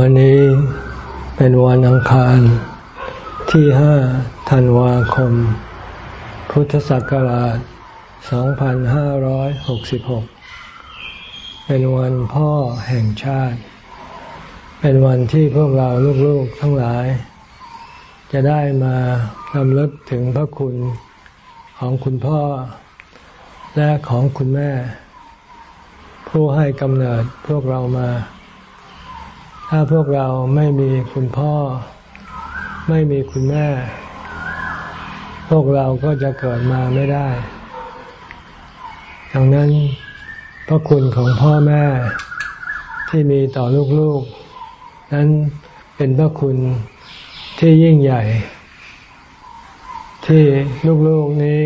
วันนี้เป็นวันอังคารที่ห้าธันวาคม พุทธศักราช 2566 เป็นวันพ่อแห่งชาติ เป็นวันที่พวกเราลูกๆทั้งหลาย จะได้มาลำลึกถึงพระคุณของคุณพ่อ และของคุณแม่ ผู้ให้กำเนิดพวกเรามา ถ้าพวกเราไม่มีคุณพ่อ ไม่มีคุณแม่ พวกเราก็จะเกิดมาไม่ได้ ดังนั้นพระคุณของพ่อแม่ที่มีต่อลูกๆ นั้นเป็นพระคุณที่ยิ่งใหญ่ ที่ลูกๆนี้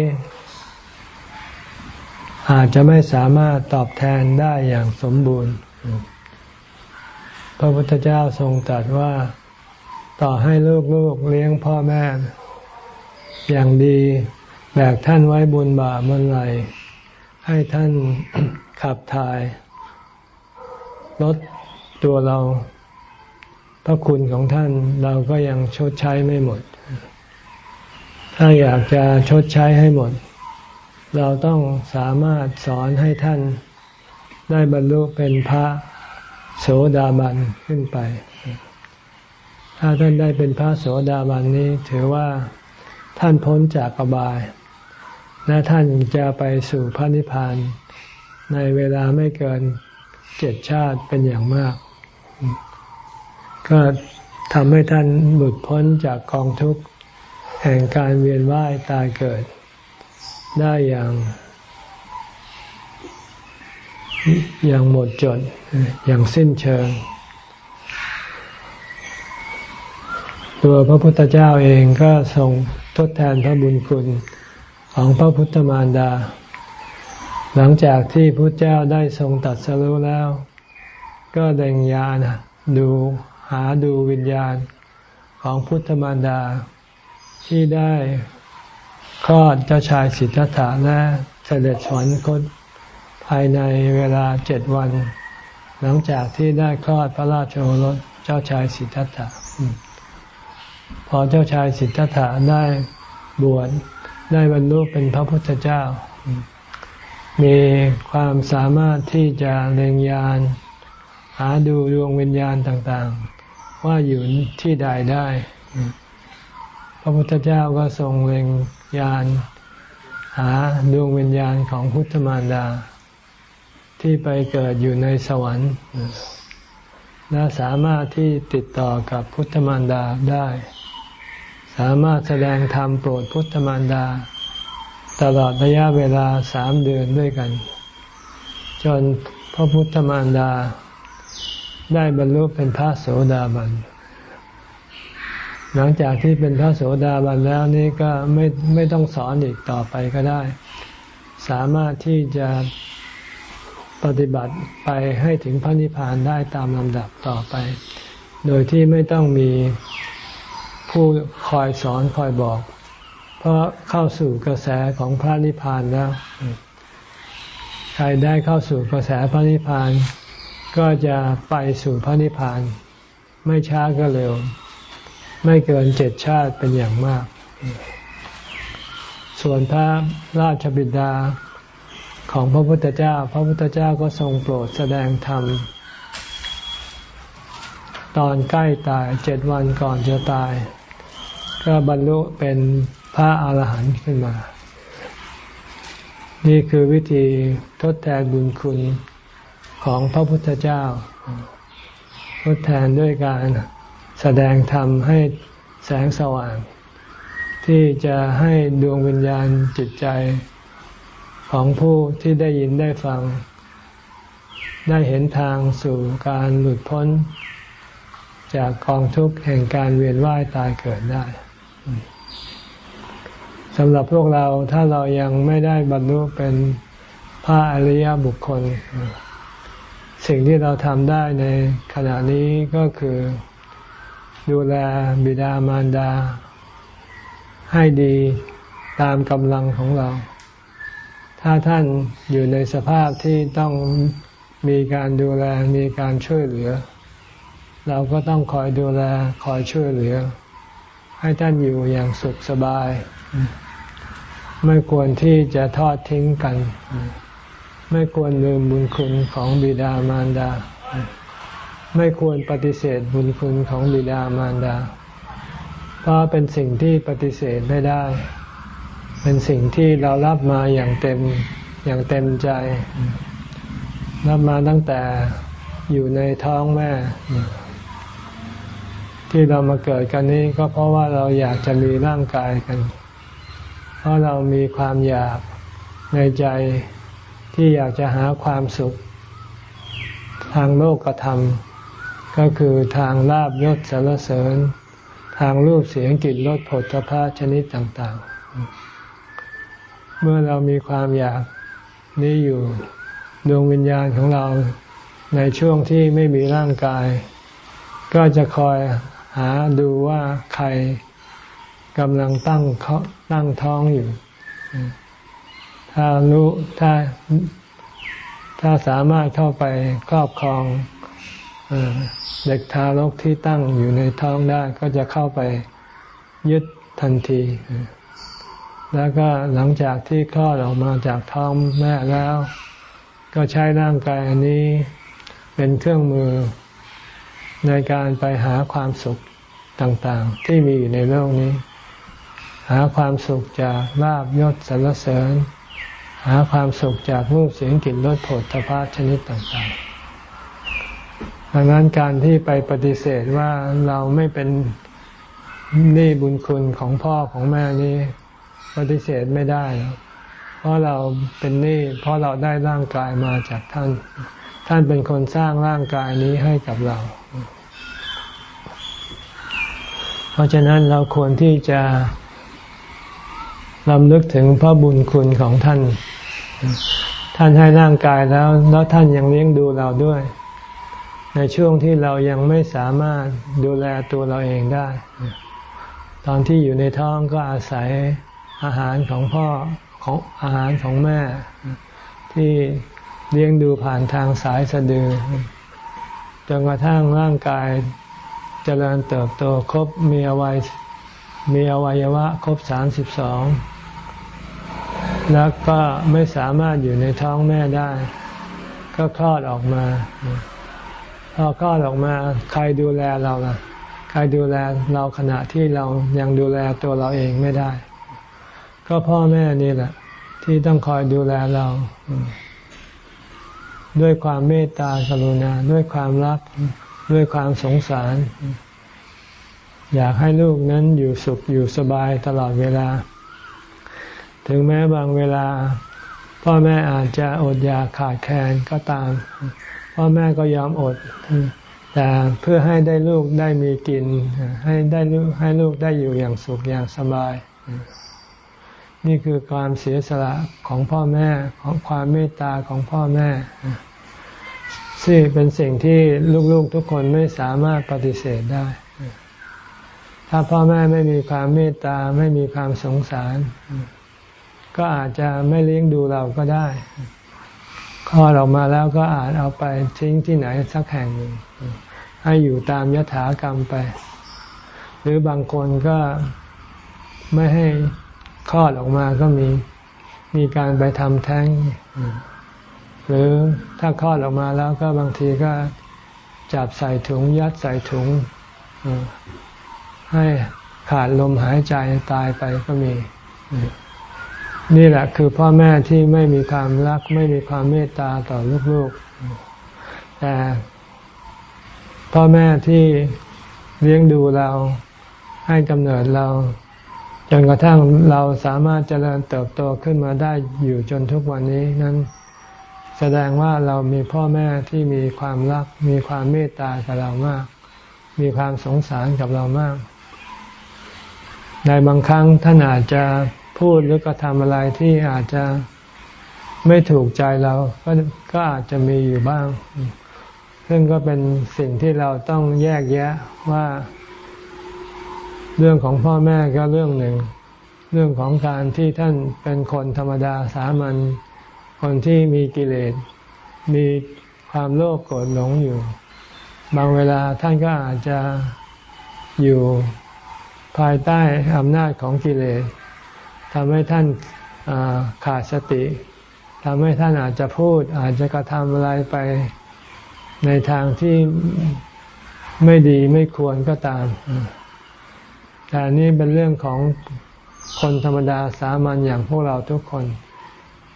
อาจจะไม่สามารถตอบแทนได้อย่างสมบูรณ์ พระพุทธเจ้าทรงตรัสว่าต่อให้ลูกๆเลี้ยงพ่อแม่ อย่างดีแบกท่านไว้บนบ่าบนไหลให้ท่านขับถ่ายลดตัวเรา พระคุณของท่านเราก็ยังชดใช้ไม่หมด ถ้าอยากจะชดใช้ให้หมด เราต้องสามารถสอนให้ท่านได้บรรลุเป็นพระ โสดาบันขึ้นไป ถ้าท่านได้เป็นพระโสดาบันนี้ถือว่าท่านพ้นจากอบาย และท่านจะไปสู่พระนิพพานในเวลาไม่เกินเจ็ดชาติเป็นอย่างมาก ก็ทำให้ท่านหลุดพ้นจากกองทุกข์แห่งการเวียนว่ายตายเกิด ได้อย่าง อย่างหมดจด อย่างสิ้นเชิง ตัวพระพุทธเจ้าเองก็ทรงทดแทนพระบุญคุณของพระพุทธมารดา หลังจากที่พระเจ้าได้ทรงตัดสรู้แล้ว ก็เด่งยานดูหาดูวิญญาณของพุทธมารดา ที่ได้คลอดเจ้าชายสิทธัตถะและเสด็จสวรรคต ภายในเวลาเจ็ดวัน หลังจากที่ได้คลอดพระราชโอรสเจ้าชายสิทธัตถะพอเจ้าชายสิทธัตถะได้บวชได้บรรลุเป็นพระพุทธเจ้า มีความสามารถที่จะเล็งยาน หาดูดวงวิญญาณต่างๆ ว่าอยู่ที่ใดได้ พระพุทธเจ้าก็ทรงเล็งยาน หาดวงวิญญาณของพุทธมารดา ที่ไปเกิดอยู่ในสวรรค์ และสามารถที่ติดต่อกับพุทธมารดาได้ สามารถแสดงธรรมโปรดพุทธมารดา ตลอดระยะเวลาสามเดือนด้วยกัน จนพระพุทธมารดา ได้บรรลุเป็นพระโสดาบัน หลังจากที่เป็นพระโสดาบันแล้วนี่ก็ไม่ไม่ต้องสอนอีกต่อไปก็ได้ สามารถที่จะ ปฏิบัติไปให้ถึงพระนิพพานได้ตามลำดับต่อไป โดยที่ไม่ต้องมีผู้คอยสอนคอยบอก เพราะเข้าสู่กระแสของพระนิพพานแล้ว ใครได้เข้าสู่กระแสพระนิพพาน ก็จะไปสู่พระนิพพาน ไม่ช้าก็เร็ว ไม่เกินเจ็ดชาติเป็นอย่างมาก ส่วนพระราชบิดา ของพระพุทธเจ้า พระพุทธเจ้าก็ทรงโปรดแสดงธรรม ตอนใกล้ตายเจ็ดวันก่อนจะตาย ก็บรรลุเป็นพระอาหารหันต์ขึ้นมา นี่คือวิธีทดแทนบุญคุณของพระพุทธเจ้า ทดแทนด้วยการแสดงธรรมให้แสงสว่าง ที่จะให้ดวงวิญญาณจิตใจ ของผู้ที่ได้ยินได้ฟัง ได้เห็นทางสู่การหลุดพ้น จากกองทุกข์แห่งการเวียนว่ายตายเกิดได้สำหรับพวกเราถ้าเรายังไม่ได้บรรลุเป็นพระอริยบุคคล สิ่งที่เราทำได้ในขณะนี้ก็คือดูแลบิดามารดา ให้ดีตามกำลังของเรา ถ้าท่านอยู่ในสภาพที่ต้องมีการดูแลมีการช่วยเหลือ เราก็ต้องคอยดูแลคอยช่วยเหลือ ให้ท่านอยู่อย่างสุขสบาย ไม่ควรที่จะทอดทิ้งกัน ไม่ควรลืมบุญคุณของบิดามารดา ไม่ควรปฏิเสธบุญคุณของบิดามารดา เพราะเป็นสิ่งที่ปฏิเสธไม่ได้ เป็นสิ่งที่เรารับมาอย่างเต็มอย่างเต็มใจ รับมาตั้งแต่อยู่ในท้องแม่ ที่เรามาเกิดกันนี้ก็เพราะว่าเราอยากจะมีร่างกายกัน เพราะเรามีความอยากในใจที่อยากจะหาความสุข ทางโลกธรรม ก็คือทางลาบยศสารเสริญ ทางรูปเสียงกลิ่นรสผลพภะชนิดต่างๆ เมื่อเรามีความอยากนี้อยู่ดวงวิญญาณของเราในช่วงที่ไม่มีร่างกาย ก็จะคอยหาดูว่าใครกำลังตั้งตั้งท้องอยู่ ถ้ารู้ถ้าถ้าสามารถเข้าไปครอบครองเด็กทารกที่ตั้งอยู่ในท้องได้ ก็จะเข้าไปยึดทันที แล้วก็หลังจากที่คลอดออกมาจากท้องแม่แล้ว ก็ใช้ร่างกายอันนี้เป็นเครื่องมือในการไปหาความสุขต่างๆ ที่มีอยู่ในโลกนี้ หาความสุขจากลาบยศสรรเสริญ หาความสุขจากรูปเสียงกลิ่นรสผลทพะชนิดต่างๆ ดังนั้นการที่ไปปฏิเสธว่าเราไม่เป็นนี่บุญคุณของพ่อของแม่นี้ ปฏิเสธไม่ได้ เพราะเราเป็นนี่เพราะเราได้ร่างกายมาจากท่าน ท่านเป็นคนสร้างร่างกายนี้ให้กับเรา เพราะฉะนั้นเราควรที่จะลำลึกถึงพระบุญคุณของท่าน ท่านให้ร่างกายแล้ว แล้วท่านยังเลี้ยงดูเราด้วย ในช่วงที่เรายังไม่สามารถดูแลตัวเราเองได้ ตอนที่อยู่ในท้องก็อาศัย อาหารของพ่อของอาหารของแม่ ที่เลี้ยงดูผ่านทางสายสะดือจนกระทั่งร่างกายจเจริญเติบโตครบมีอวัยมีอวัยวะครบสามสิบสองแล้วก็ไม่สามารถอยู่ในท้องแม่ได้ ก็คลอดออกมา พอคลอดออกมา ใครดูแลเราล่ะ ใครดูแลเราขณะที่เรายังดูแลตัวเราเองไม่ได้ ก็พ่อแม่นี่แหละ ที่ต้องคอยดูแลเรา ด้วยความเมตตากรุณา ด้วยความรัก ด้วยความสงสาร อยากให้ลูกนั้นอยู่สุขอยู่สบายตลอดเวลา ถึงแม้บางเวลา พ่อแม่อาจจะอดอยากขาดแคลนก็ตาม พ่อแม่ก็ยอมอดแต่เพื่อให้ได้ลูกได้มีกิน ให้ได้ลูกให้ลูกได้อยู่อย่างสุขอย่างสบาย นี่คือความเสียสละของพ่อแม่ของความเมตตาของพ่อแม่ซึ่งเป็นสิ่งที่ลูกๆทุกคนไม่สามารถปฏิเสธได้ ถ้าพ่อแม่ไม่มีความเมตตาไม่มีความสงสาร ก็อาจจะไม่เลี้ยงดูเราก็ได้คลอดออกมาแล้วก็อาจเอาไปทิ้งที่ไหนสักแห่งหนึ่งให้อยู่ตามยถากรรมไป หรือบางคนก็ไม่ให้ คลอดออกมาก็มีมีการไปทำแท้ง หรือถ้าคลอดออกมาแล้วก็บางทีก็จับใส่ถุงยัดใส่ถุง ให้ขาดลมหายใจตายไปก็มี นี่แหละคือพ่อแม่ที่ไม่มีความรัก ไม่มีความเมตตาต่อลูกๆ แต่พ่อแม่ที่เลี้ยงดูเราให้กำเนิดเรา จนกระทั่งเราสามารถเจริญเติบโตขึ้นมาได้อยู่จนทุกวันนี้นั้น แสดงว่าเรามีพ่อแม่ที่มีความรัก มีความเมตตากับเรามาก มีความสงสารกับเรามาก ในบางครั้งท่านอาจจะพูดหรือกระทำอะไรที่อาจจะไม่ถูกใจเราก็ก็อาจจะมีอยู่บ้าง ซึ่งก็เป็นสิ่งที่เราต้องแยกแยะว่า เรื่องของพ่อแม่ก็เรื่องหนึ่ง เรื่องของการที่ท่านเป็นคนธรรมดาสามัญคนที่มีกิเลส มีความโลภโกรธหลงอยู่ บางเวลาท่านก็อาจจะอยู่ภายใต้อำนาจของกิเลสทำให้ท่านขาดสติทำให้ท่านอาจจะพูด อาจจะกระทำอะไรไปในทางที่ไม่ดีไม่ควรก็ตาม แต่นี้เป็นเรื่องของคนธรรมดาสามัญอย่างพวกเราทุกคน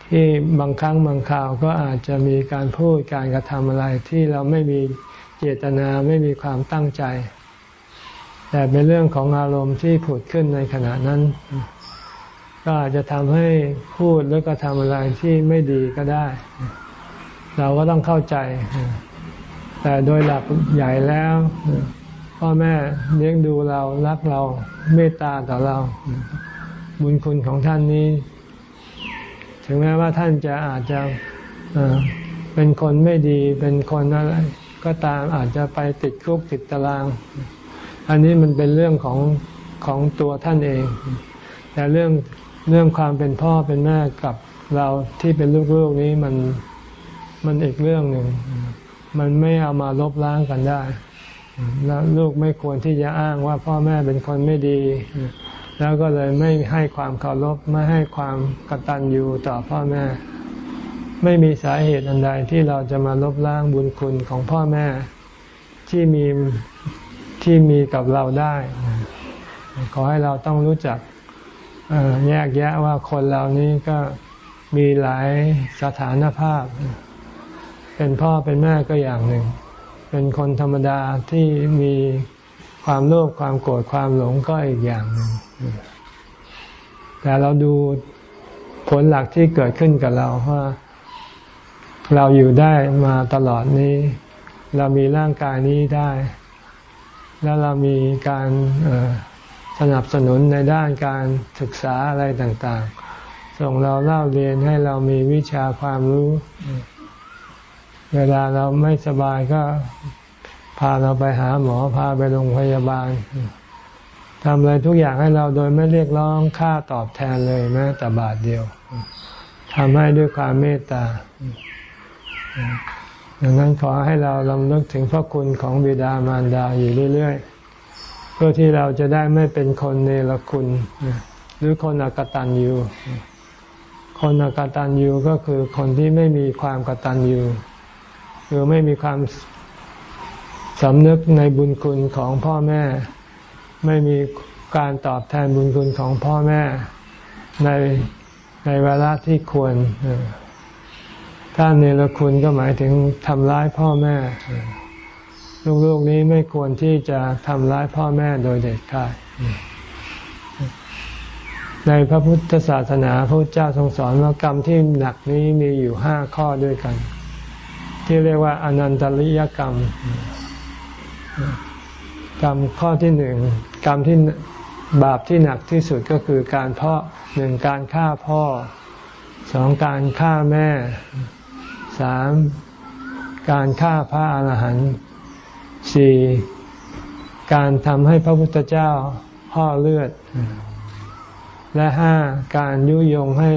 ที่บางครั้งบางคราวก็อาจจะมีการพูดการกระทำอะไรที่เราไม่มีเจตนาไม่มีความตั้งใจ แต่เป็นเรื่องของอารมณ์ที่ผุดขึ้นในขณะนั้น ก็อาจจะทำให้พูดแล้วก็ทำอะไรที่ไม่ดีก็ได้ เราก็ต้องเข้าใจ แต่โดยหลักใหญ่แล้ว พ่อแม่เลี้ยงดูเรารักเราเมตตาต่อเรา บุญคุณของท่านนี้ ถึงแม้ว่าท่านจะอาจจะเป็นคนไม่ดีเป็นคนอะไรก็ตามอาจจะไปติดคุกติดตาราง อันนี้มันเป็นเรื่องของของตัวท่านเอง แต่เรื่องเรื่องความเป็นพ่อเป็นแม่กับเราที่เป็นลูกๆนี้มันมันอีกเรื่องหนึ่ง มันไม่เอามาลบล้างกันได้ แล้วลูกไม่ควรที่จะอ้างว่าพ่อแม่เป็นคนไม่ดี แล้วก็เลยไม่ให้ความเคารพไม่ให้ความกตัญญูต่อพ่อแม่ ไม่มีสาเหตุอันใดที่เราจะมาลบล้างบุญคุณของพ่อแม่ ที่มีที่มีกับเราได้ ขอให้เราต้องรู้จักแยกแยะว่าคนเหล่านี้ก็มีหลายสถานภาพ เป็นพ่อเป็นแม่ก็อย่างหนึ่ง เป็นคนธรรมดาที่มีความโลภความโกรธความหลงก็อีกอย่างหนึ่งแต่เราดูผลหลักที่เกิดขึ้นกับเราว่า เราอยู่ได้มาตลอดนี้ เรามีร่างกายนี้ได้ แล้วเรามีการสนับสนุนในด้านการศึกษาอะไรต่าง ๆ ส่งเราเล่าเรียนให้เรามีวิชาความรู้ เวลาเราไม่สบายก็พาเราไปหาหมอพาไปโรงพยาบาลทำอะไรทุกอย่างให้เราโดยไม่เรียกร้องค่าตอบแทนเลยแม้แต่บาทเดียวทำให้ด้วยความเมตตาดังนั้นขอให้เราลำลึกถึงพระคุณของบิดามารดาอยู่เรื่อยๆ เพื่อที่เราจะได้ไม่เป็นคนเนรคุณ หรือคนอกตันยูคนอกตันยูก็คือคนที่ไม่มีความกตัญญู คือไม่มีความสำนึกในบุญคุณของพ่อแม่ ไม่มีการตอบแทนบุญคุณของพ่อแม่ ในในเวลาที่ควร ถ้าเนรคุณก็หมายถึงทำร้ายพ่อแม่ ลูกๆนี้ไม่ควรที่จะทำร้ายพ่อแม่โดยเด็ดขาดในพระพุทธศาสนาพระเจ้าทรงสอนว่ากรรมที่หนักนี้มีอยู่ห้าข้อด้วยกัน ที่เรียกว่าอนันตริยกรรม กรรมข้อที่หนึ่งกรรมที่บาปที่หนักที่สุดก็คือการพ่อหนึ่งการฆ่าพ่อสองการฆ่าแม่สามการฆ่าพระอาหารหันต์สี่การทำให้พระพุทธเจ้าห่อเลือด และห้าการยุยงให้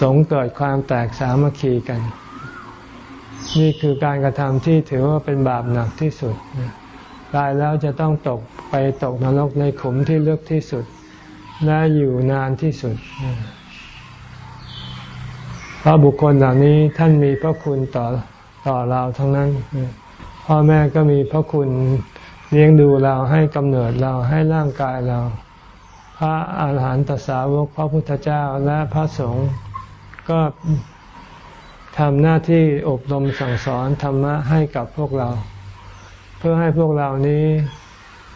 สงเกิดความแตกสามัคคีกัน นี่คือการกระทำที่ถือว่าเป็นบาปหนักที่สุดตายแล้วจะต้องตกไปตกนรกในขุมที่ลึกที่สุด และอยู่นานที่สุด เพราะบุคคลเหล่านี้ท่านมีพระคุณต่อต่อเราทั้งนั้น พ่อแม่ก็มีพระคุณเลี้ยงดูเราให้กำเนิดเราให้ร่างกายเรา พระอาหารหันตสาวกพระพุทธเจ้าและพระสงฆ์ก็ ทำหน้าที่อบรมสั่งสอนธรรมะให้กับพวกเรา เพื่อให้พวกเรานี้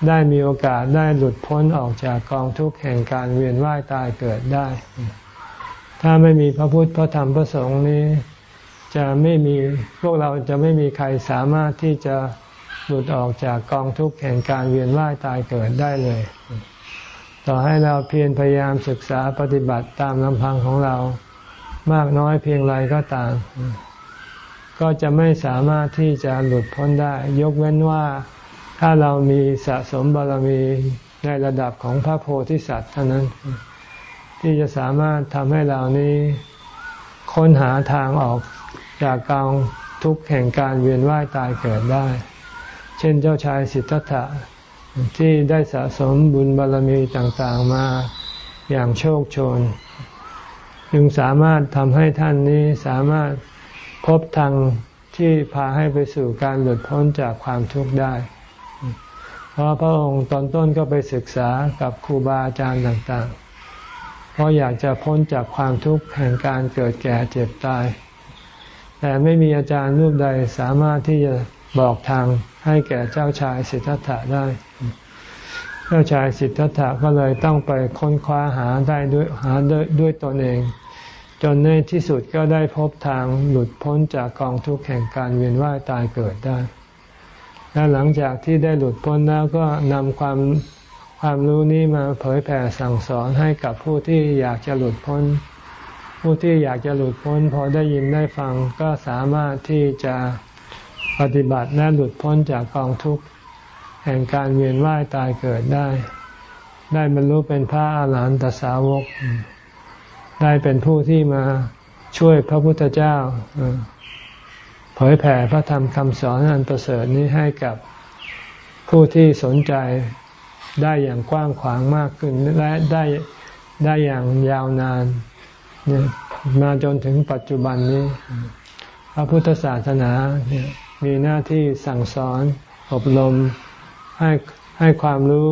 ได้มีโอกาสได้หลุดพ้นออกจากกองทุกข์แห่งการเวียนว่ายตายเกิดได้ ถ้าไม่มีพระพุทธพระธรรมพระสงฆ์นี้ จะไม่มีพวกเราจะไม่มีใครสามารถที่จะหลุดออกจากกองทุกข์แห่งการเวียนว่ายตายเกิดได้เลย ต่อให้เราเพียรพยายามศึกษาปฏิบัติตามลำพังของเรา มากน้อยเพียงไรก็ตาม ก็จะไม่สามารถที่จะหลุดพ้นได้ ยกเว้นว่าถ้าเรามีสะสมบารมีในระดับของพระโพธิสัตว์เท่านั้น ที่จะสามารถทำให้เรานี้ค้นหาทางออกจากกองทุกข์แห่งการเวียนว่ายตายเกิดได้ เช่นเจ้าชายสิทธัตถะที่ได้สะสมบุญบารรมีต่างๆมาอย่างโชคโชน จึงสามารถทำให้ท่านนี้สามารถพบทางที่พาให้ไปสู่การหลุดพ้นจากความทุกข์ได้ เพราะพระองค์ตอนต้นก็ไปศึกษากับครูบาอาจารย์ต่างๆ เพราะอยากจะพ้นจากความทุกข์แห่งการเกิดแก่เจ็บตาย แต่ไม่มีอาจารย์รูปใดสามารถที่จะบอกทางให้แก่เจ้าชายสิทธัตถะได้ เจ้าชายสิทธัตถะก็เลยต้องไปค้นคว้าหาได้ด้วยหาด้วยด้วยตนเอง จนในที่สุดก็ได้พบทางหลุดพ้นจากกองทุกข์แห่งการเวียนว่ายตายเกิดได้ และหลังจากที่ได้หลุดพ้นแล้วก็นำความความรู้นี้มาเผยแผ่สั่งสอนให้กับผู้ที่อยากจะหลุดพ้น ผู้ที่อยากจะหลุดพ้น พอได้ยินได้ฟังก็สามารถที่จะปฏิบัติและหลุดพ้นจากกองทุกข์แห่งการเวียนว่ายตายเกิดได้ ได้บรรลุเป็นพระอาหารหันตสาวก ได้เป็นผู้ที่มาช่วยพระพุทธเจ้าเผยแผ่พระธรรมคำสอนอันประเสริฐนี้ให้กับผู้ที่สนใจได้อย่างกว้างขวางมากขึ้นและได้ได้อย่างยาวนานมาจนถึงปัจจุบันนี้ พระพุทธศาสนาเนี่ยมีหน้าที่สั่งสอนอบรมให้ให้ความรู้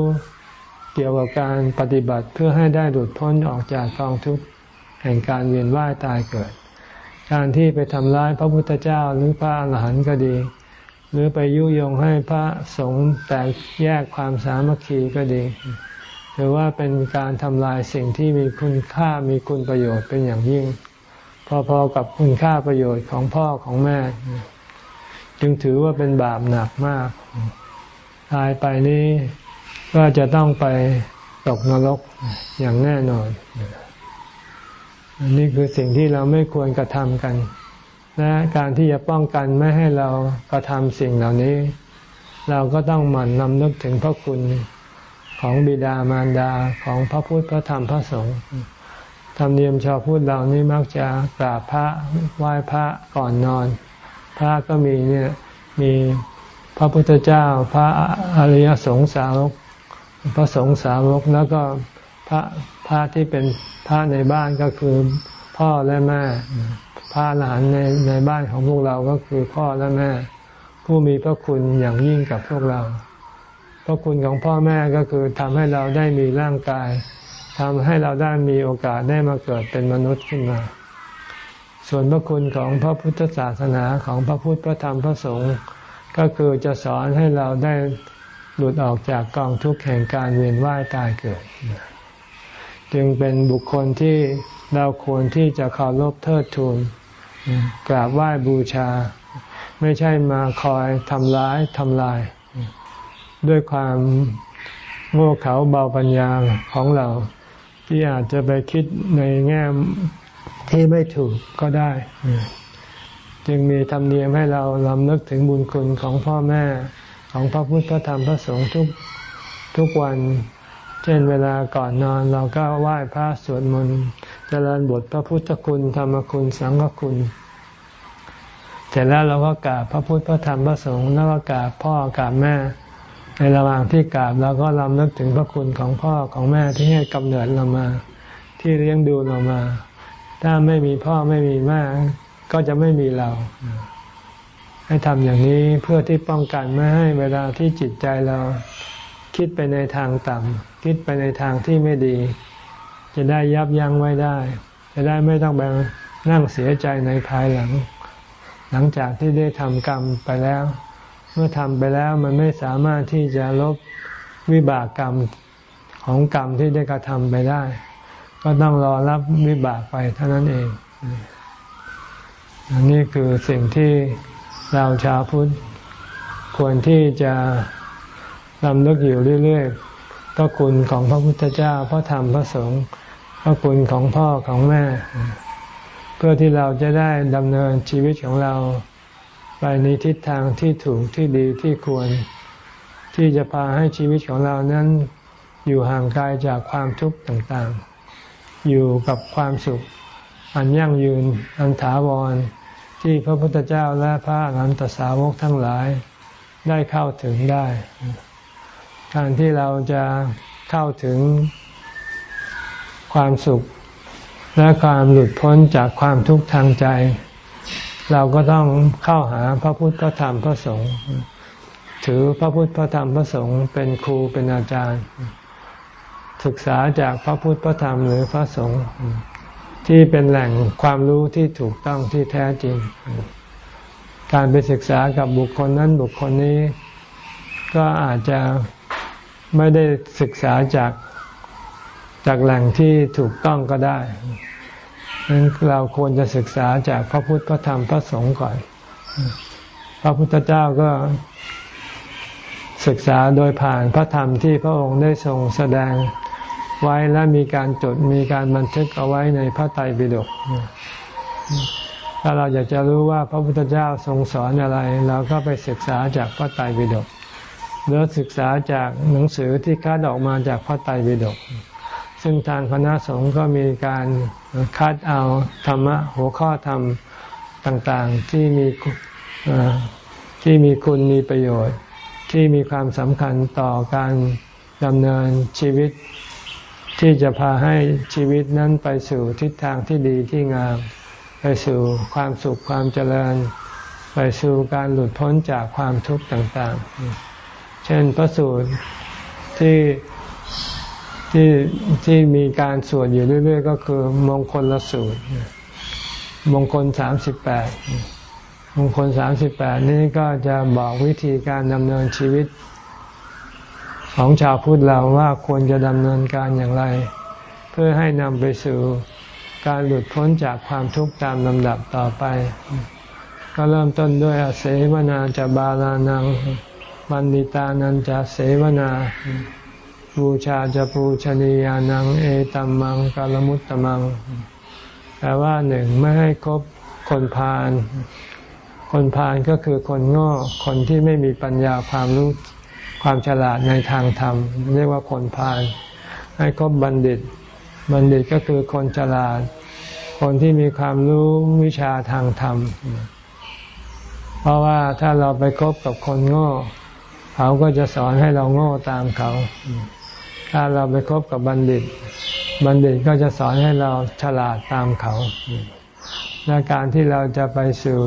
เกี่ยวกับการปฏิบัติเพื่อให้ได้หลุดพ้นออกจากกองทุกข์ แห่งการเวียนว่ายตายเกิด การที่ไปทำร้ายพระพุทธเจ้าหรือพระอรหันต์ก็ดี หรือไปยุยงให้พระสงฆ์แตกแยกความสามัคคีก็ดีถือว่าเป็นการทำลายสิ่งที่มีคุณค่ามีคุณประโยชน์เป็นอย่างยิ่ง พอๆกับคุณค่าประโยชน์ของพ่อของแม่ จึงถือว่าเป็นบาปหนักมาก ตายไปนี้ก็จะต้องไปตกนรกอย่างแน่นอน อันนี้คือสิ่งที่เราไม่ควรกระทำกันและการที่จะป้องกันไม่ให้เรากระทำสิ่งเหล่านี้ เราก็ต้องหมั่นนำนึกถึงพระคุณของบิดามารดาของพระพุทธพระธรรมพระสงฆ์ธรรมเนียมชาวพุทธเรานี้มักจะกราบพระไหว้พระก่อนนอน พระก็มีเนี่ยมีพระพุทธเจ้า พระอริยสงสาวกพระสงฆ์สาวกแล้วก็ พระพระที่เป็นพระในบ้านก็คือพ่อและแม่ พระหลานในในบ้านของพวกเราก็คือพ่อและแม่ ผู้มีพระคุณอย่างยิ่งกับพวกเรา พระคุณของพ่อแม่ก็คือทำให้เราได้มีร่างกายทำให้เราได้มีโอกาสได้มาเกิดเป็นมนุษย์ขึ้นมา ส่วนพระคุณของพระพุทธศาสนาของพระพุทธพระธรรมพระสงฆ์ก็คือจะสอนให้เราได้หลุดออกจากกองทุกข์แห่งการเวียนว่ายตายเกิด จึงเป็นบุคคลที่เราควรที่จะเคารพเทิดทูนกราบไหว้บูชา ไม่ใช่มาคอยทำร้ายทำลาย ด้วยความโง่เขลาเบาปัญญาของเรา ที่อาจจะไปคิดในแง่ที่ไม่ถูกก็ได้ จึงมีธรรมเนียมให้เราลำลึกถึงบุญคุณของพ่อแม่ของพระพุทธพระธรรมพระสงฆ์ทุกทุกวัน เช่นเวลาก่อนนอนเราก็ไหว้พระสวดมนต์เจริญบทพระพุทธคุณธรรมคุณสังฆคุณเสร็จแล้วเราก็กราบพระพุทธพระธรรมพระสงฆ์แล้วก็กราบพ่อกราบแม่ ในระหว่างที่กราบเราก็ลำลึกถึงพระคุณของพ่อของแม่ที่ให้กำเนิดเรามา ที่เลี้ยงดูเรามา ถ้าไม่มีพ่อไม่มีแม่ก็จะไม่มีเรา ให้ทำอย่างนี้เพื่อที่ป้องกันไม่ให้เวลาที่จิตใจเรา คิดไปในทางต่ำคิดไปในทางที่ไม่ดี จะได้ยับยั้งไว้ได้ จะได้ไม่ต้องไปนั่งเสียใจในภายหลัง หลังจากที่ได้ทำกรรมไปแล้ว เมื่อทำไปแล้วมันไม่สามารถที่จะลบวิบากกรรมของกรรมที่ได้กระทำไปได้ ก็ต้องรอรับวิบากไปเท่านั้นเองอันนี้คือสิ่งที่เราชาวพุทธควรที่จะ นำลึกอยู่เรื่อยๆพระคุณของพระพุทธเจ้า พระธรรมพระสงฆ์พระคุณของพ่อของแม่ เพื่อที่เราจะได้ดำเนินชีวิตของเราไปในทิศทางที่ถูกที่ดีที่ควร ที่จะพาให้ชีวิตของเรานั้น อยู่ห่างไกลจากความทุกข์ต่างๆ อยู่กับความสุข อันยั่งยืนอันถาวรที่พระพุทธเจ้าและพระอรหันตสาวกทั้งหลายได้เข้าถึงได้ การที่เราจะเข้าถึงความสุข และความหลุดพ้นจากความทุกข์ทางใจ เราก็ต้องเข้าหาพระพุทธพระธรรมพระสงฆ์ถือพระพุทธพระธรรมพระสงฆ์เป็นครูเป็นอาจารย์ ศึกษาจากพระพุทธพระธรรมหรือพระสงฆ์ที่เป็นแหล่งความรู้ที่ถูกต้องที่แท้จริง การไปศึกษากับบุคคลนั้นบุคคลนี้ ก็อาจจะ ไม่ได้ศึกษาจากจากแหล่งที่ถูกต้องก็ได้ดังนั้นเราควรจะศึกษาจากพระพุทธพระธรรมพระสงฆ์ก่อน พระพุทธเจ้าก็ศึกษาโดยผ่านพระธรรมที่พระองค์ได้ทรงแสดงไว้และมีการจดมีการบันทึกเอาไว้ในพระไตรปิฎกถ้าเราอยากจะรู้ว่าพระพุทธเจ้าทรงสอนอะไร เราก็ไปศึกษาจากพระไตรปิฎก หรือศึกษาจากหนังสือที่คัดออกมาจากพระไตรปิฎกซึ่งทางคณะสงฆ์ก็มีการคัดเอาธรรมะหัวข้อธรรมต่างๆที่มีที่มีคุณมีประโยชน์ ที่มีความสำคัญต่อการดำเนินชีวิต ที่จะพาให้ชีวิตนั้นไปสู่ทิศทางที่ดีที่งาม ไปสู่ความสุขความเจริญ ไปสู่การหลุดพ้นจากความทุกข์ต่าง ๆ เช่นพระสูตรที่ที่ที่มีการสวดอยู่เรื่อยๆ ก็คือมงคลละสูตร มงคลสามสิบแปดมงคลสามสิบแปดนี้ก็จะบอกวิธีการดำเนินชีวิต ของชาวพุทธเราว่าควรจะดำเนินการอย่างไร เพื่อให้นำไปสู่การหลุดพ้นจากความทุกข์ตามลำดับต่อไป ก็เริ่มต้นด้วยอเสวนาจะบาลานัง บันดิตานันจะเสวนา บูชาจะปูชนียานัง เอตัมมังกาลมุตตมัง แปลว่าหนึ่งไม่ให้คบคนพาล คนพาลก็คือคนโง่ คนที่ไม่มีปัญญาความรู้ความฉลาดในทางธรรม เรียกว่าคนพาล ให้คบบัณฑิต บัณฑิตก็คือคนฉลาด คนที่มีความรู้วิชาทางธรรม เพราะว่าถ้าเราไปคบกับคนโง่ เขาก็จะสอนให้เราโง่ตามเขา ถ้าเราไปคบกับบัณฑิต บัณฑิตก็จะสอนให้เราฉลาดตามเขาและการที่เราจะไปสู่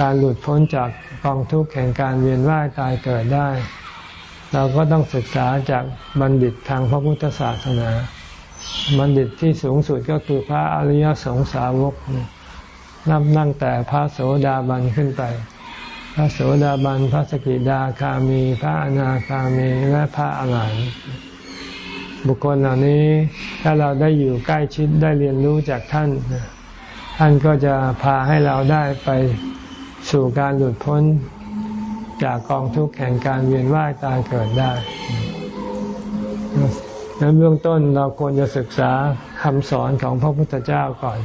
การหลุดพ้นจากกองทุกข์แห่งการเวียนว่ายตายเกิดได้ เราก็ต้องศึกษาจากบัณฑิตทางพระพุทธศาสนา บัณฑิตที่สูงสุดก็คือพระอริยสงสาวกนับนั่งแต่พระโสดาบันขึ้นไป ระโสดาบัน พระสกิดาคามี พระอนาคามี และพระอรหันต์บุคคลเหล่านี้ถ้าเราได้อยู่ใกล้ชิดได้เรียนรู้จากท่าน ท่านก็จะพาให้เราได้ไปสู่การหลุดพ้นจากกองทุกข์แห่งการเวียนว่ายตายเกิดได้ในเบื้องต้นเราควรจะศึกษาคำสอนของพระพุทธเจ้าก่อน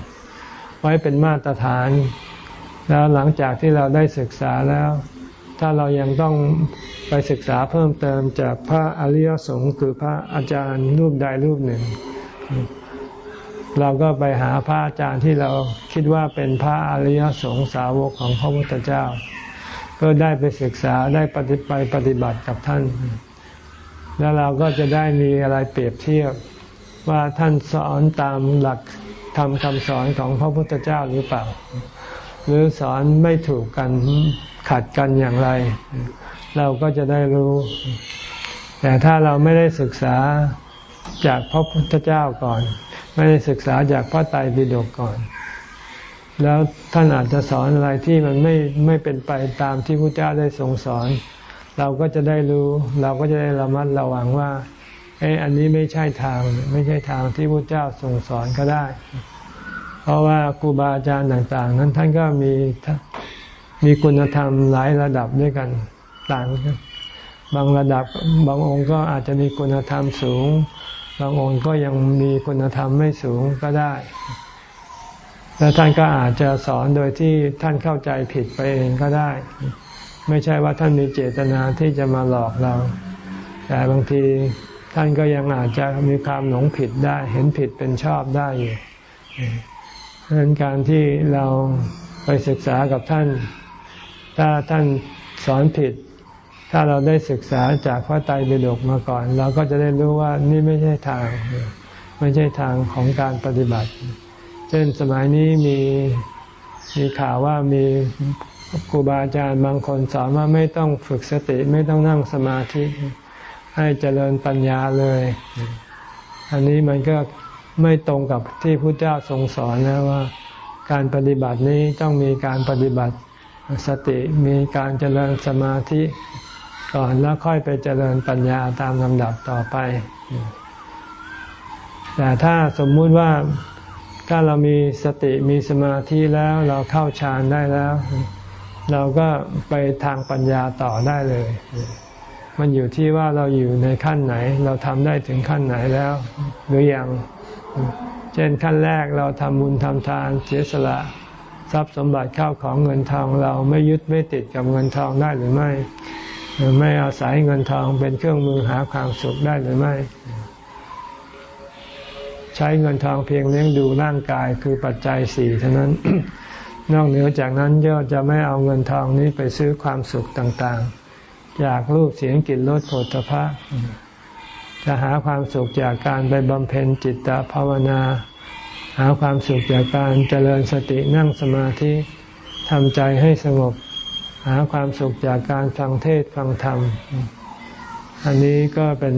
ไว้เป็นมาตรฐาน แล้วหลังจากที่เราได้ศึกษาแล้ว ถ้าเรายังต้องไปศึกษาเพิ่มเติมจากพระอริยสงฆ์คือพระอาจารย์รูปใดรูปหนึ่ง เราก็ไปหาพระอาจารย์ที่เราคิดว่าเป็นพระอริยสงฆ์สาวกของพระพุทธเจ้า ก็ได้ไปศึกษาได้ปฏิไปปฏิบัติกับท่าน แล้วเราก็จะได้มีอะไรเปรียบเทียบว่าท่านสอนตามหลักทำคำสอนของพระพุทธเจ้าหรือเปล่า หรือสอนไม่ถูกกันขัดกันอย่างไร เราก็จะได้รู้ แต่ถ้าเราไม่ได้ศึกษาจากพระพุทธเจ้าก่อน ไม่ได้ศึกษาจากพระไตรปิฎกก่อน แล้วท่านอาจจะสอนอะไรที่มันไม่ไม่เป็นไปตามที่พระเจ้าได้ทรงสอน เราก็จะได้รู้ เราก็จะได้ระมัดระวังว่าไอ้อันนี้ไม่ใช่ทาง ไม่ใช่ทางที่พระเจ้าทรงสอนก็ได้ เพราะว่าครูบาอาจารย์ต่าง ๆ นั้นท่านก็มีมีคุณธรรมหลายระดับด้วยกันต่างกันบางระดับบางองค์ก็อาจจะมีคุณธรรมสูง บางองค์ก็ยังมีคุณธรรมไม่สูงก็ได้ แล้วท่านก็อาจจะสอนโดยที่ท่านเข้าใจผิดไปเองก็ได้ ไม่ใช่ว่าท่านมีเจตนาที่จะมาหลอกเรา แต่บางทีท่านก็ยังอาจจะมีความหลงผิดได้ เห็นผิดเป็นชอบได้อยู่ ดังนั้นการที่เราไปศึกษากับท่าน ถ้าท่านสอนผิด ถ้าเราได้ศึกษาจากพระไตรปิฎกมาก่อน เราก็จะได้รู้ว่านี่ไม่ใช่ทาง ไม่ใช่ทางของการปฏิบัติ เช่นสมัยนี้มีมีข่าวว่ามีครูบาอาจารย์บางคนสอนว่าไม่ต้องฝึกสติไม่ต้องนั่งสมาธิให้เจริญปัญญาเลย อันนี้มันก็ ไม่ตรงกับที่พระเจ้าทรงสอนนะว่า การปฏิบัตินี้ต้องมีการปฏิบัติสติมีการเจริญสมาธิก่อนแล้วค่อยไปเจริญปัญญาตามลำดับต่อไป แต่ถ้าสมมุติว่าถ้าเรามีสติมีสมาธิแล้วเราเข้าฌานได้แล้ว เราก็ไปทางปัญญาต่อได้เลย มันอยู่ที่ว่าเราอยู่ในขั้นไหน เราทำได้ถึงขั้นไหนแล้ว หรืออยัง เช่นขั้นแรกเราทำบุญทำทานเสียสละทรัพย์สมบัติเข้าของเงินทองเราไม่ยึดไม่ติดกับเงินทองได้หรือไม่ ไม่อาศัยเงินทองเป็นเครื่องมือหาความสุขได้หรือไม่ ใช้เงินทองเพียงเลี้ยงดูร่างกายคือปัจจัยสี่เท่านั้น นอกเหนือจากนั้นก็จะไม่เอาเงินทองนี้ไปซื้อความสุขต่างๆ จากรูปเสียงกลิ่นรสโผฏฐะ จะหาความสุขจากการไปบำเพ็ญจิตตภาวนา หาความสุขจากการเจริญสตินั่งสมาธิทำใจให้สงบ หาความสุขจากการฟังเทศฟังธรรม อันนี้ก็เป็น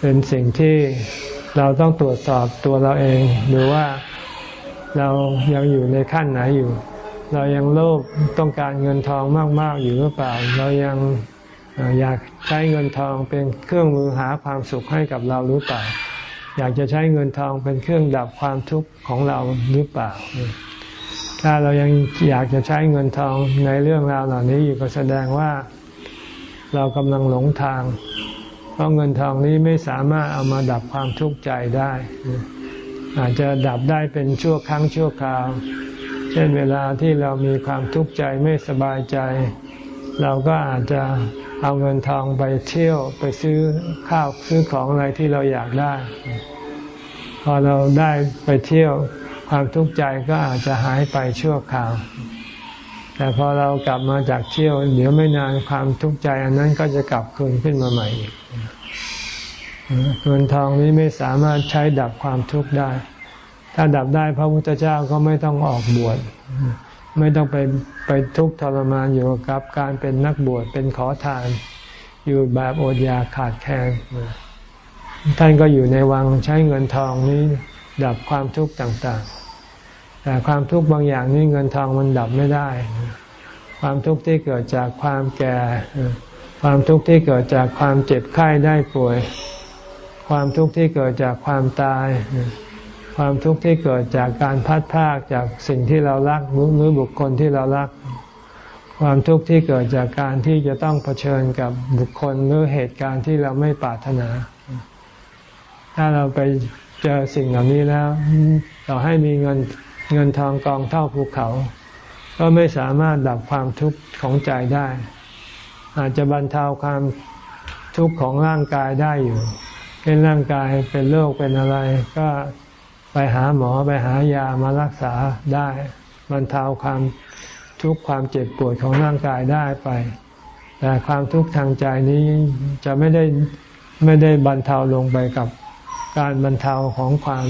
เป็นสิ่งที่เราต้องตรวจสอบตัวเราเองดูว่าเรายังอยู่ในขั้นไหนอยู่ เรายังโลภต้องการเงินทองมาก ๆ อยู่หรือเปล่า เรายัง อยากใช้เงินทองเป็นเครื่องมือหาความสุขให้กับเราหรือเปล่า อยากจะใช้เงินทองเป็นเครื่องดับความทุกข์ของเราหรือเปล่า ถ้าเรายังอยากจะใช้เงินทองในเรื่องราวเหล่านี้อยู่ก็แสดงว่าเรากำลังหลงทาง เพราะเงินทองนี้ไม่สามารถเอามาดับความทุกข์ใจได้ อาจจะดับได้เป็นชั่วครั้งชั่วคราว เช่นเวลาที่เรามีความทุกข์ใจไม่สบายใจ เราก็อาจจะ เอาเงินทองไปเที่ยวไปซื้อข้าวซื้อของอะไรที่เราอยากได้ พอเราได้ไปเที่ยวความทุกข์ใจก็อาจจะหายไปชั่วคราว แต่พอเรากลับมาจากเที่ยว เดี๋ยวไม่นานความทุกข์ใจ อันนั้นก็จะกลับคืนขึ้นมาใหม่อีกเงินทองนี้ไม่สามารถใช้ดับความทุกข์ได้ ถ้าดับได้พระพุทธเจ้าก็ไม่ต้องออกบวช ไม่ต้องไปไปทุกข์ทรมานอยู่กับการเป็นนักบวชเป็นขอทาน อยู่แบบอดอยากขาดแคลนท่านก็อยู่ในวังใช้เงินทองนี้ ดับความทุกข์ต่างๆ แต่ความทุกข์บางอย่างนี่เงินทองมันดับไม่ได้ ความทุกข์ที่เกิดจากความแก่ ความทุกข์ที่เกิดจากความเจ็บไข้ได้ป่วย ความทุกข์ที่เกิดจากความตาย ความทุกข์ที่เกิดจากการพัดพากจากสิ่งที่เรารักหรือบุคคลที่เรารัก ความทุกข์ที่เกิดจากการที่จะต้องเผชิญกับบุคคลหรือเหตุการณ์ที่เราไม่ปรารถนา ถ้าเราไปเจอสิ่งเหล่านี้แล้วต่อให้มีเงินเงินทองกองเท่าภูเขา ก็ไม่สามารถดับความทุกข์ของใจได้ อาจจะบรรเทาความทุกข์ของร่างกายได้อยู่เป็นร่างกายเป็นโรคเป็นอะไรก็ ไปหาหมอไปหายามารักษาได้บรรเทาความทุกข์ความเจ็บปวดของร่างกายได้ไป แต่ความทุกข์ทางใจนี้จะไม่ได้ไม่ได้บรรเทาลงไปกับการบรรเทาของความ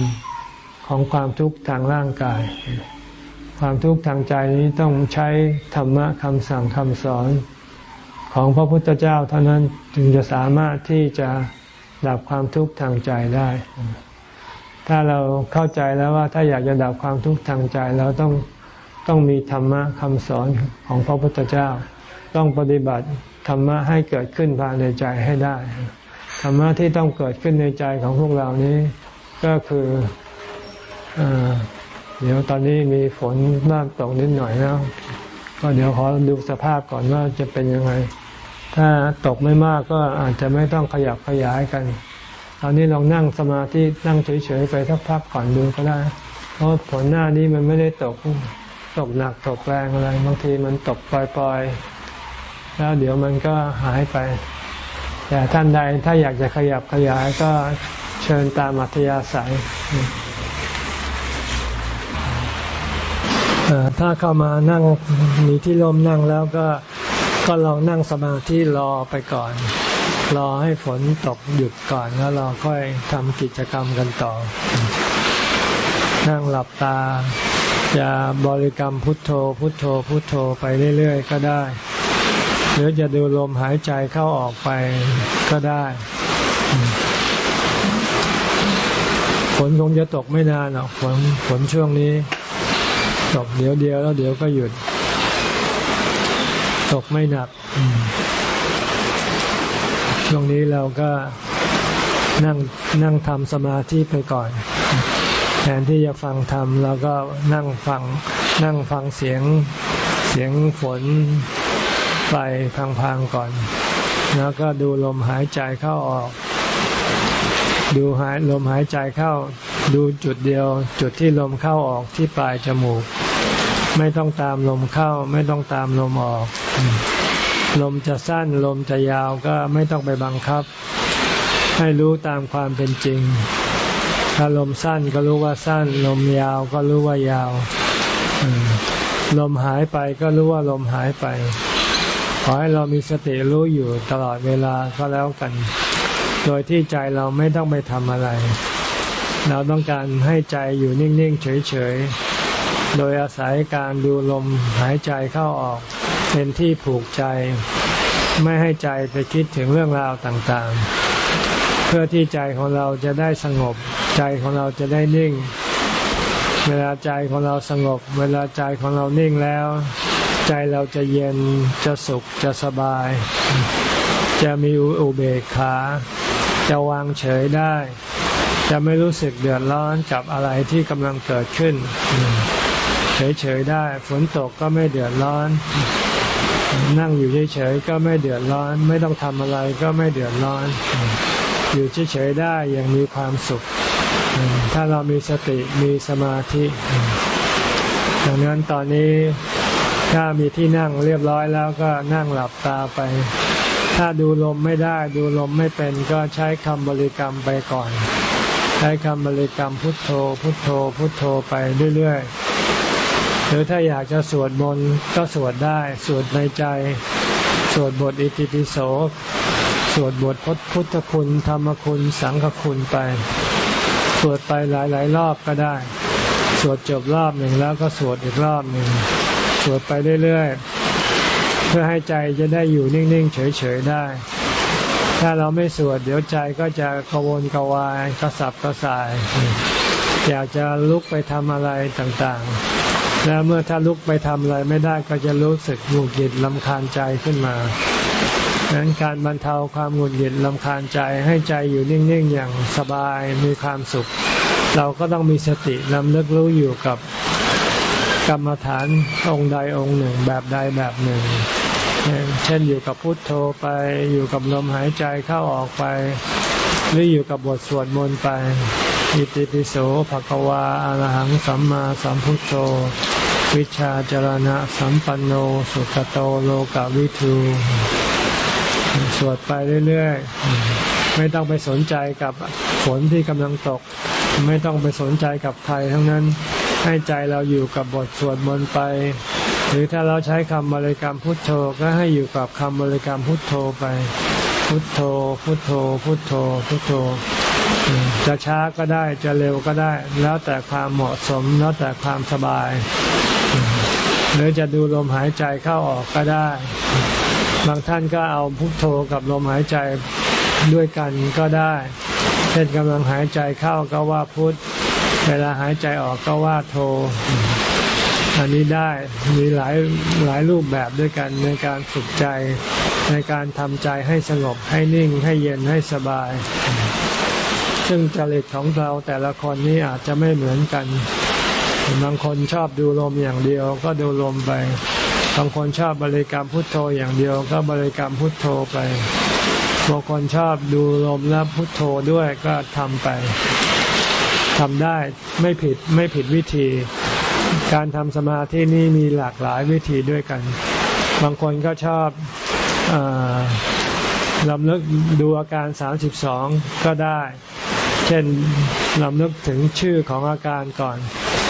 ของความทุกข์ทางร่างกาย ความทุกข์ทางใจนี้ต้องใช้ธรรมะคำสั่งคำสอนของพระพุทธเจ้าเท่านั้นจึงจะสามารถที่จะดับความทุกข์ทางใจได้ ถ้าเราเข้าใจแล้วว่าถ้าอยากจะดับความทุกข์ทางใจเราต้องต้องมีธรรมะคำสอนของพระพุทธเจ้า ต้องปฏิบัติธรรมะให้เกิดขึ้นภายในใจให้ได้ธรรมะที่ต้องเกิดขึ้นในใจของพวกเรานี้ก็คืออเดี๋ยวตอนนี้มีฝนมากตกนิดหน่อยแล้วก็เดี๋ยวขอดูสภาพก่อนว่าจะเป็นยังไง ถ้าตกไม่มากก็อาจจะไม่ต้องขยับขยายกัน ตอนนี้ลองนั่งสมาธินั่งเฉยๆไปสักพักก่อนดูก็ได้ เพราะฝนหน้านี้มันไม่ได้ตกตกหนักตกแรงอะไร บางทีมันตกปล่อยๆ แล้วเดี๋ยวมันก็หายไป แต่ท่านใดถ้าอยากจะขยับขยายก็เชิญตามอัธยาศัยถ้าเข้ามานั่งมีที่ร่มนั่งแล้วก็ก็ลองนั่งสมาธิรอไปก่อน รอให้ฝนตกหยุดก่อนแล้วเราค่อยทำกิจกรรมกันต่อ นั่งหลับตาจะบริกรรมพุทโธ พุทโธ พุทโธไปเรื่อยๆ ก็ได้ หรือจะดูลมหายใจเข้าออกไปก็ได้ฝนคงจะตกไม่นานหรอกฝนฝนช่วงนี้ ตกเดี๋ยวเดียวแล้วเดี๋ยวก็หยุด ตกไม่หนัก ช่วงนี้เราก็นั่งนั่งทำสมาธิไปก่อนแทนที่จะฟังธรรมเราก็นั่งฟังนั่งฟังเสียงเสียงฝนไปพังๆก่อน แล้วก็ดูลมหายใจเข้าออก ดูหายลมหายใจเข้า ดูจุดเดียว จุดที่ลมเข้าออกที่ปลายจมูก ไม่ต้องตามลมเข้า ไม่ต้องตามลมออก ลมจะสั้นลมจะยาวก็ไม่ต้องไปบังคับ ให้รู้ตามความเป็นจริง ถ้าลมสั้นก็รู้ว่าสั้น ลมยาวก็รู้ว่ายาว ลมหายไปก็รู้ว่าลมหายไป ขอให้เรามีสติรู้อยู่ตลอดเวลาก็แล้วกัน โดยที่ใจเราไม่ต้องไปทำอะไร เราต้องการให้ใจอยู่นิ่ง ๆ เฉย ๆ โดยอาศัยการดูลมหายใจเข้าออก เป็นที่ผูกใจ ไม่ให้ใจไปคิดถึงเรื่องราวต่างๆ เพื่อที่ใจของเราจะได้สงบ ใจของเราจะได้นิ่ง เวลาใจของเราสงบ เวลาใจของเรานิ่งแล้ว ใจเราจะเย็นจะสุขจะสบาย จะมีอุเบกขา จะวางเฉยได้ จะไม่รู้สึกเดือดร้อนกับอะไรที่กำลังเกิดขึ้นเฉยๆได้ ฝนตกก็ไม่เดือดร้อน นั่งอยู่เฉยๆก็ไม่เดือดร้อน ไม่ต้องทำอะไรก็ไม่เดือดร้อน อยู่เฉยๆได้อย่างมีความสุข ถ้าเรามีสติมีสมาธิ ดังนั้นตอนนี้ถ้ามีที่นั่งเรียบร้อยแล้วก็นั่งหลับตาไป ถ้าดูลมไม่ได้ดูลมไม่เป็นก็ใช้คำบริกรรมไปก่อน ใช้คำบริกรรมพุทโธ พุทโธ พุทโธไปเรื่อยๆ หรือถ้าอยากจะสวดมนต์ก็สวดได้ สวดในใจ สวดบทอิติปิโส สวดบทพุทธคุณ ธรรมคุณ สังฆคุณไป สวดไปหลายๆ รอบก็ได้ สวดจบรอบหนึ่งแล้วก็สวดอีกรอบหนึ่ง สวดไปเรื่อยๆ เพื่อให้ใจจะได้อยู่นิ่ง ๆ เฉย ๆ ได้ ถ้าเราไม่สวดเดี๋ยวใจก็จะกระวนกระวาย กระสับกระส่าย อยากจะลุกไปทำอะไรต่าง ๆ แล้วเมื่อถ้าลุกไปทำอะไรไม่ได้ก็จะรู้สึกหงุดหงิดลำคาญใจขึ้นมาดังนั้นการบรรเทาความหงุดหงิดลำคาญใจให้ใจอยู่นิ่งๆอย่างสบายมีความสุข เราก็ต้องมีสตินำเลิกรู้อยู่กับกรรมฐานองค์ใดองค์หนึ่งแบบใดแบบหนึ่ง เช่นอยู่กับพุทโธไปอยู่กับลมหายใจเข้าออกไป หรืออยู่กับบทสวดมนต์ไปอิติปิโสภะควาอรหังสัมมาสัมพุทโธ วิชาจรณะสัมปันโนสุขโตโลกาวิทูสวดไปเรื่อยๆ ไม่ต้องไปสนใจกับฝนที่กำลังตก ไม่ต้องไปสนใจกับใครทั้งนั้นให้ใจเราอยู่กับบทสวดมนต์ไป หรือถ้าเราใช้คำบริกรรมพุทโธก็ให้อยู่กับคำบริกรรมพุทโธไป พุทโธ พุทโธ พุทโธ พุทโธ จะช้าก็ได้จะเร็วก็ได้ แล้วแต่ความเหมาะสมแล้วแต่ความสบาย หรือจะดูลมหายใจเข้าออกก็ได้ บางท่านก็เอาพุทโธกับลมหายใจด้วยกันก็ได้ เช่นกำลังหายใจเข้าก็ว่าพุทเวลาหายใจออกก็ว่าโธอันนี้ได้มีหลายหลายรูปแบบด้วยกันในการฝึกใจในการทำใจให้สงบให้นิ่งให้เย็นให้สบาย ซึ่งจริตของเราแต่ละคนนี้อาจจะไม่เหมือนกัน บางคนชอบดูลมอย่างเดียวก็ดูลมไป บางคนชอบบริกรรมพุทโธอย่างเดียวก็บริกรรมพุทโธไป บางคนชอบดูลมแล้วพุทโธด้วยก็ทำไปทำได้ไม่ผิดไม่ผิดวิธี การทำสมาธินี่มีหลากหลายวิธีด้วยกัน บางคนก็ชอบลำลึกดูอาการ 32 ก็ได้ เช่นลำลึกถึงชื่อของอาการก่อน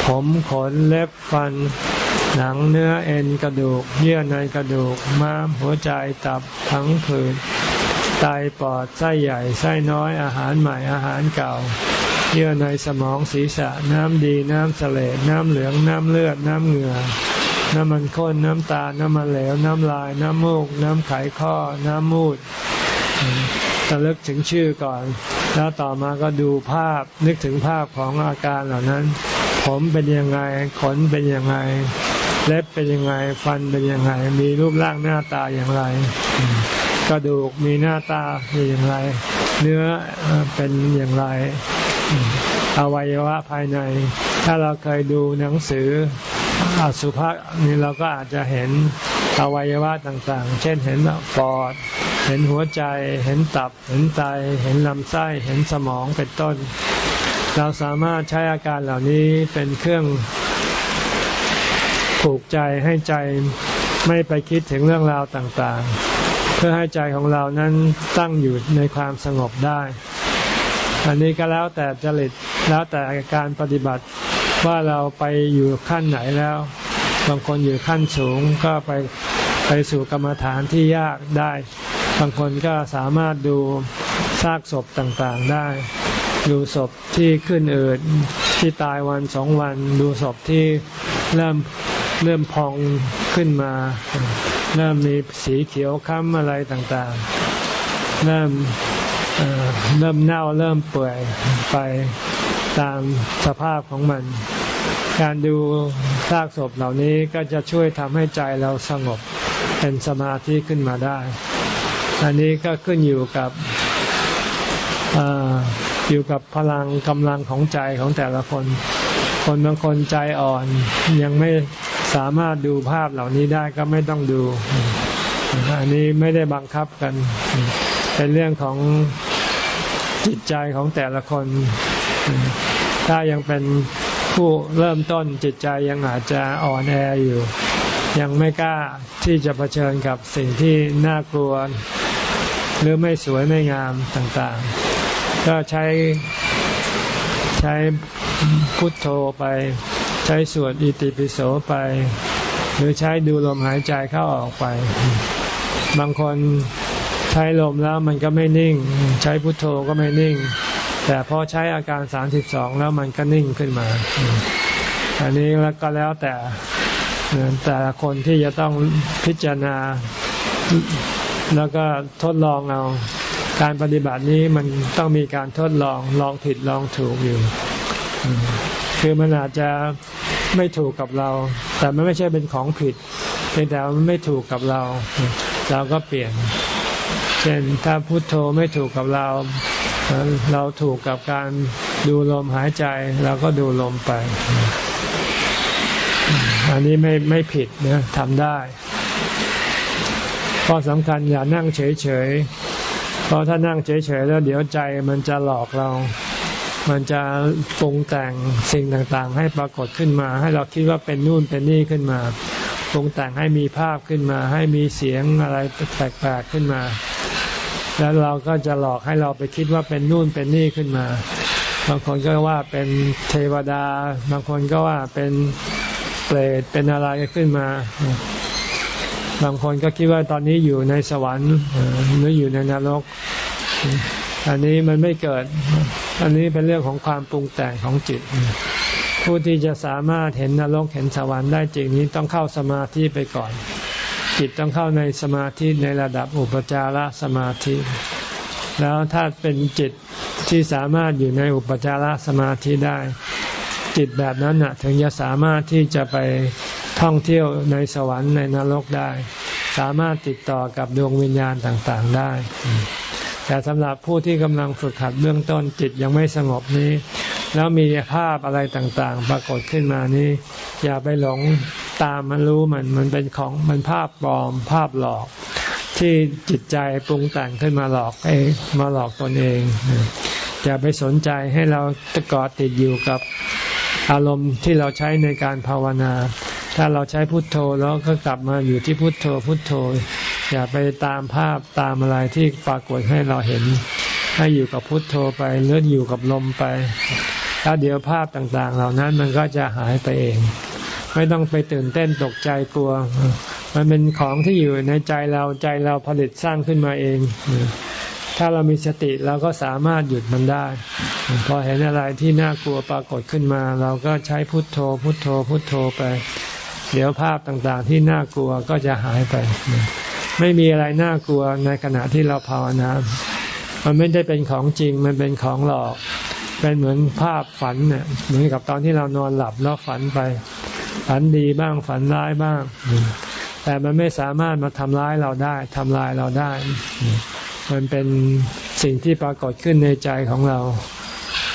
ผมขนเล็บฟัน หนังเนื้อเอ็นกระดูก เยื่อในกระดูก ม้ามหัวใจตับทั้งผืนไตปอดไส้ใหญ่ไส้น้อยอาหารใหม่อาหารเก่า เยื่อในสมองศีรษะน้ำดีน้ำเสลน้ำเหลืองน้ำเลือดน้ำเหงื่อน้ำมันข้นน้ำตา น้ำมันเหลว น้ำลาย น้ำมูก น้ำไขข้อ น้ำมูดจะลึกถึงชื่อก่อน แล้วต่อมาก็ดูภาพนึกถึงภาพของอาการเหล่านั้น ผมเป็นยังไง ขนเป็นยังไง เล็บเป็นยังไง ฟันเป็นยังไง มีรูปร่างหน้าตาอย่างไร กระดูกมีหน้าตาเป็นอย่างไร เนื้อเป็นอย่างไร อวัยวะภายใน ถ้าเราเคยดูหนังสืออสุภะนี่เราก็อาจจะเห็นอวัยวะต่างๆ เช่นเห็นปอด เห็นหัวใจ เห็นตับ เห็นไต เห็นลำไส้ เห็นสมองเป็นต้น เราสามารถใช้อาการเหล่านี้เป็นเครื่องผูกใจให้ใจไม่ไปคิดถึงเรื่องราวต่างๆ เพื่อให้ใจของเรานั้นตั้งอยู่ในความสงบได้ อันนี้ก็แล้วแต่จริตแล้วแต่การปฏิบัติว่าเราไปอยู่ขั้นไหนแล้ว บางคนอยู่ขั้นสูงก็ไปไปสู่กรรมฐานที่ยากได้ บางคนก็สามารถดูซากศพต่างๆได้ ดูศพที่ขึ้นเอืดที่ตายวันสองวัน ดูศพที่เริ่มเริ่มพองขึ้นมา เริ่มมีสีเขียวค้ำอะไรต่างๆ เริ่มเริ่มเน่าเริ่มเปื่อยไปตามสภาพของมัน การดูซากศพเหล่านี้ก็จะช่วยทำให้ใจเราสงบเป็นสมาธิขึ้นมาได้ อันนี้ก็ขึ้นอยู่กับ อยู่กับพลังกำลังของใจของแต่ละคน คนบางคนใจอ่อนยังไม่สามารถดูภาพเหล่านี้ได้ก็ไม่ต้องดู อันนี้ไม่ได้บังคับกัน เป็นเรื่องของจิตใจของแต่ละคน ถ้ายังเป็นผู้เริ่มต้นจิตใจยังอาจจะอ่อนแออยู่ ยังไม่กล้าที่จะเผชิญกับสิ่งที่น่ากลัว หรือไม่สวยไม่งามต่างๆ ก็ใช้ใช้พุทโธไป ใช้สวดอิติปิโสไป หรือใช้ดูลมหายใจเข้าออกไป บางคนใช้ลมแล้วมันก็ไม่นิ่ง ใช้พุทโธก็ไม่นิ่ง แต่พอใช้อาการสามสิบสองแล้วมันก็นิ่งขึ้นมา อันนี้แล้วก็แล้วแต่แต่ละคนที่จะต้องพิจารณา แล้วก็ทดลองเอา การปฏิบัตินี้มันต้องมีการทดลองลองผิดลองถูกอยู่ คือมันอาจจะไม่ถูกกับเรา แต่มันไม่ใช่เป็นของผิดเพียงแต่มันไม่ถูกกับเรา เราก็เปลี่ยน เช่นถ้าพุโทโธไม่ถูกกับเรา เราถูกกับการดูลมหายใจเราก็ดูลมไป อันนี้ไม่ไม่ผิดนะทำได้ข้อสำคัญอย่านั่งเฉย เพราะถ้านั่งเฉยๆแล้วเดี๋ยวใจมันจะหลอกเรา มันจะปรุงแต่งสิ่งต่างๆ ให้ปรากฏขึ้นมา ให้เราคิดว่าเป็นนู่นเป็นนี่ขึ้นมา ปรุงแต่งให้มีภาพขึ้นมา ให้มีเสียงอะไรแปลกๆขึ้นมา แล้วเราก็จะหลอกให้เราไปคิดว่าเป็นนู่นเป็นนี่ขึ้นมา บางคนก็ว่าเป็นเทวดา บางคนก็ว่าเป็นเปรตเป็นอะไรขึ้นมา บางคนก็คิดว่าตอนนี้อยู่ในสวรรค์หรืออยู่ในนรก อันนี้มันไม่เกิด อันนี้เป็นเรื่องของความปรุงแต่งของจิต ผู้ที่จะสามารถเห็นนรกเห็นสวรรค์ได้จริงนี้ต้องเข้าสมาธิไปก่อน จิตต้องเข้าในสมาธิในระดับอุปจารสมาธิ แล้วถ้าเป็นจิตที่สามารถอยู่ในอุปจารสมาธิได้ จิตแบบนั้นนะถึงจะสามารถที่จะไป ท่องเที่ยวในสวรรค์ในนรกได้ สามารถติดต่อกับดวงวิญญาณต่างๆได้ แต่สำหรับผู้ที่กำลังฝึกหัดเบื้องต้นจิตยังไม่สงบนี้ แล้วมีภาพอะไรต่างๆ ปรากฏขึ้นมานี้ อย่าไปหลงตามมันรู้มันมันเป็นของมันภาพปลอมภาพหลอกที่จิตใจปรุงแต่งขึ้นมาหลอกเองมาหลอกตนเองอย่าไปสนใจให้เราตะกอดติดอยู่กับอารมณ์ที่เราใช้ในการภาวนา ถ้าเราใช้พุทโธแล้วก็กลับมาอยู่ที่พุทโธพุทโธ อย่าไปตามภาพตามอะไรที่ปรากฏให้เราเห็น ให้อยู่กับพุทโธไปเลื่อนอยู่กับลมไปถ้าเดี๋ยวภาพต่างๆ เหล่านั้นมันก็จะหายไปเอง ไม่ต้องไปตื่นเต้นตกใจกลัว มันเป็นของที่อยู่ในใจเราใจเราผลิตสร้างขึ้นมาเอง ถ้าเรามีสติเราก็สามารถหยุดมันได้ พอเห็นอะไรที่น่ากลัวปรากฏขึ้นมา เราก็ใช้พุทโธ พุทโธ พุทโธไป เดี๋ยวภาพต่างๆที่น่ากลัวก็จะหายไป ไม่มีอะไรน่ากลัวในขณะที่เราภาวนา มันไม่ได้เป็นของจริง มันเป็นของหลอก เป็นเหมือนภาพฝันเนี่ยเหมือนกับตอนที่เรานอนหลับแล้วฝันไป ฝันดีบ้างฝันร้ายบ้าง แต่มันไม่สามารถมาทำร้ายเราได้ทำลายเราได้ มันเป็นสิ่งที่ปรากฏขึ้นในใจของเรา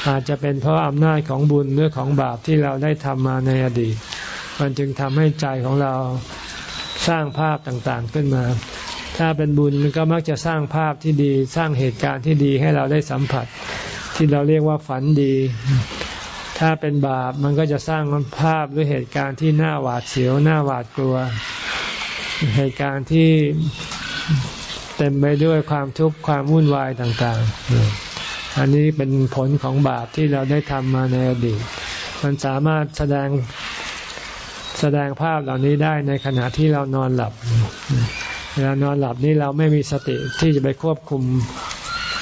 อาจจะเป็นเพราะอำนาจของบุญหรือของบาปที่เราได้ทำมาในอดีต มันจึงทำให้ใจของเราสร้างภาพต่างๆขึ้นมา ถ้าเป็นบุญก็มักจะสร้างภาพที่ดีสร้างเหตุการณ์ที่ดีให้เราได้สัมผัส ที่เราเรียกว่าฝันดี ถ้าเป็นบาปมันก็จะสร้างภาพหรือเหตุการณ์ที่น่าหวาดเสียวน่าหวาดกลัว เหตุการณ์ที่เต็มไปด้วยความทุกข์ความวุ่นวายต่างๆ อันนี้เป็นผลของบาปที่เราได้ทำมาในอดีต มันสามารถแสดง แสดงภาพเหล่านี้ได้ในขณะที่เรานอนหลับ เวลานอนหลับนี่เราไม่มีสติที่จะไปควบคุม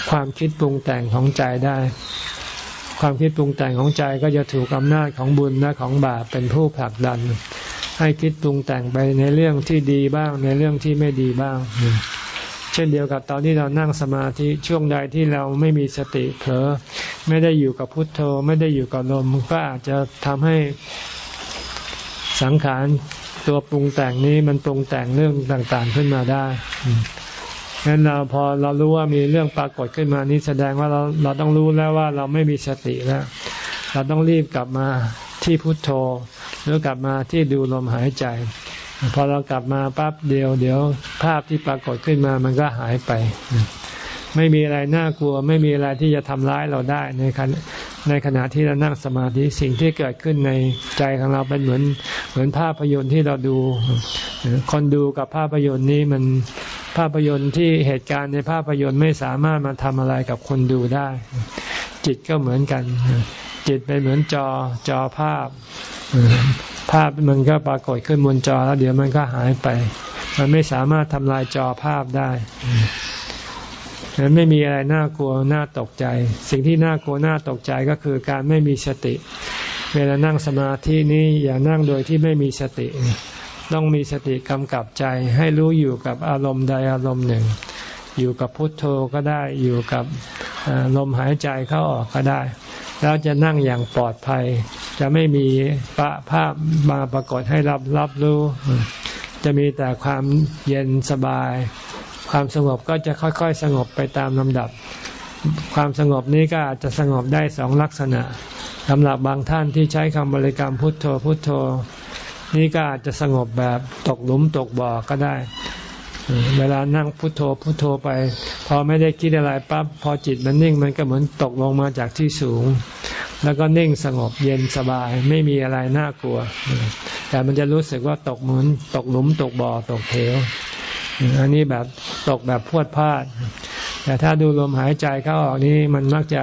ความคิดปรุงแต่งของใจได้ ความคิดปรุงแต่งของใจก็จะถูกอำนาจของบุญและของบาปเป็นผู้ผลักดัน ให้คิดปรุงแต่งไปในเรื่องที่ดีบ้างในเรื่องที่ไม่ดีบ้าง เช่นเดียวกับตอนที่เรานั่งสมาธิช่วงใดที่เราไม่มีสติเผลอไม่ได้อยู่กับพุทโธ ไม่ได้อยู่กับลมก็อาจจะทำให้ สังขารตัวปรุงแต่งนี้มันปรุงแต่งเรื่องต่างๆขึ้นมาได้งั้นเราพอเรารู้ว่ามีเรื่องปรากฏขึ้นมานี้แสดงว่าเราเราต้องรู้แล้วว่าเราไม่มีสติแล้ว เราต้องรีบกลับมาที่พุทโธหรือกลับมาที่ดูลมหายใจ พอเรากลับมาปั๊บเดียว เดี๋ยวภาพที่ปรากฏขึ้นมามันก็หายไป ไม่มีอะไรน่ากลัว ไม่มีอะไรที่จะทำร้ายเราได้ในขณะ ในขณะที่เรานั่งสมาธิสิ่งที่เกิดขึ้นในใจของเราเป็นเหมือนเหมือนภาพยนตร์ที่เราดู คนดูกับภาพยนตร์นี้มันภาพยนตร์ที่เหตุการณ์ในภาพยนตร์ไม่สามารถมาทำอะไรกับคนดูได้ จิตก็เหมือนกัน จิตเป็นเหมือนจอจอภาพ ภาพมันก็ปรากฏขึ้นบนจอแล้วเดี๋ยวมันก็หายไป มันไม่สามารถทำลายจอภาพได้ นั้นไม่มีอะไรน่ากลัวน่าตกใจ สิ่งที่น่ากลัวน่าตกใจก็คือการไม่มีสติ เวลานั่งสมาธินี้อย่านั่งโดยที่ไม่มีสติ ต้องมีสติกำกับใจ ให้รู้อยู่กับอารมณ์ใดอารมณ์หนึ่ง อยู่กับพุทโธก็ได้อยู่กับลมหายใจเข้าออกก็ได้ แล้วจะนั่งอย่างปลอดภัย จะไม่มีปะภาพมาปรากฏให้รับรับรู้ จะมีแต่ความเย็นสบาย ความสงบก็จะค่อยๆ สงบไปตามลำดับ ความสงบนี้ก็อาจจะสงบได้สองลักษณะสำหรับบางท่านที่ใช้คำบริกรรมพุทโธพุทโธ นี่ก็อาจจะสงบแบบตกหลุมตกบ่อก็ได้ เวลานั่งพุทโธพุทโธไป พอไม่ได้คิดอะไรปั๊บพอจิตมันนิ่งมันก็เหมือนตกลงมาจากที่สูง แล้วก็นิ่งสงบเย็นสบายไม่มีอะไรน่ากลัว แต่มันจะรู้สึกว่าตกเหมือนตกหลุมตกบ่อตกเหว อันนี้แบบตกแบบพวดพลาด แต่ถ้าดูลมหายใจเข้าออกนี้มันมักจะ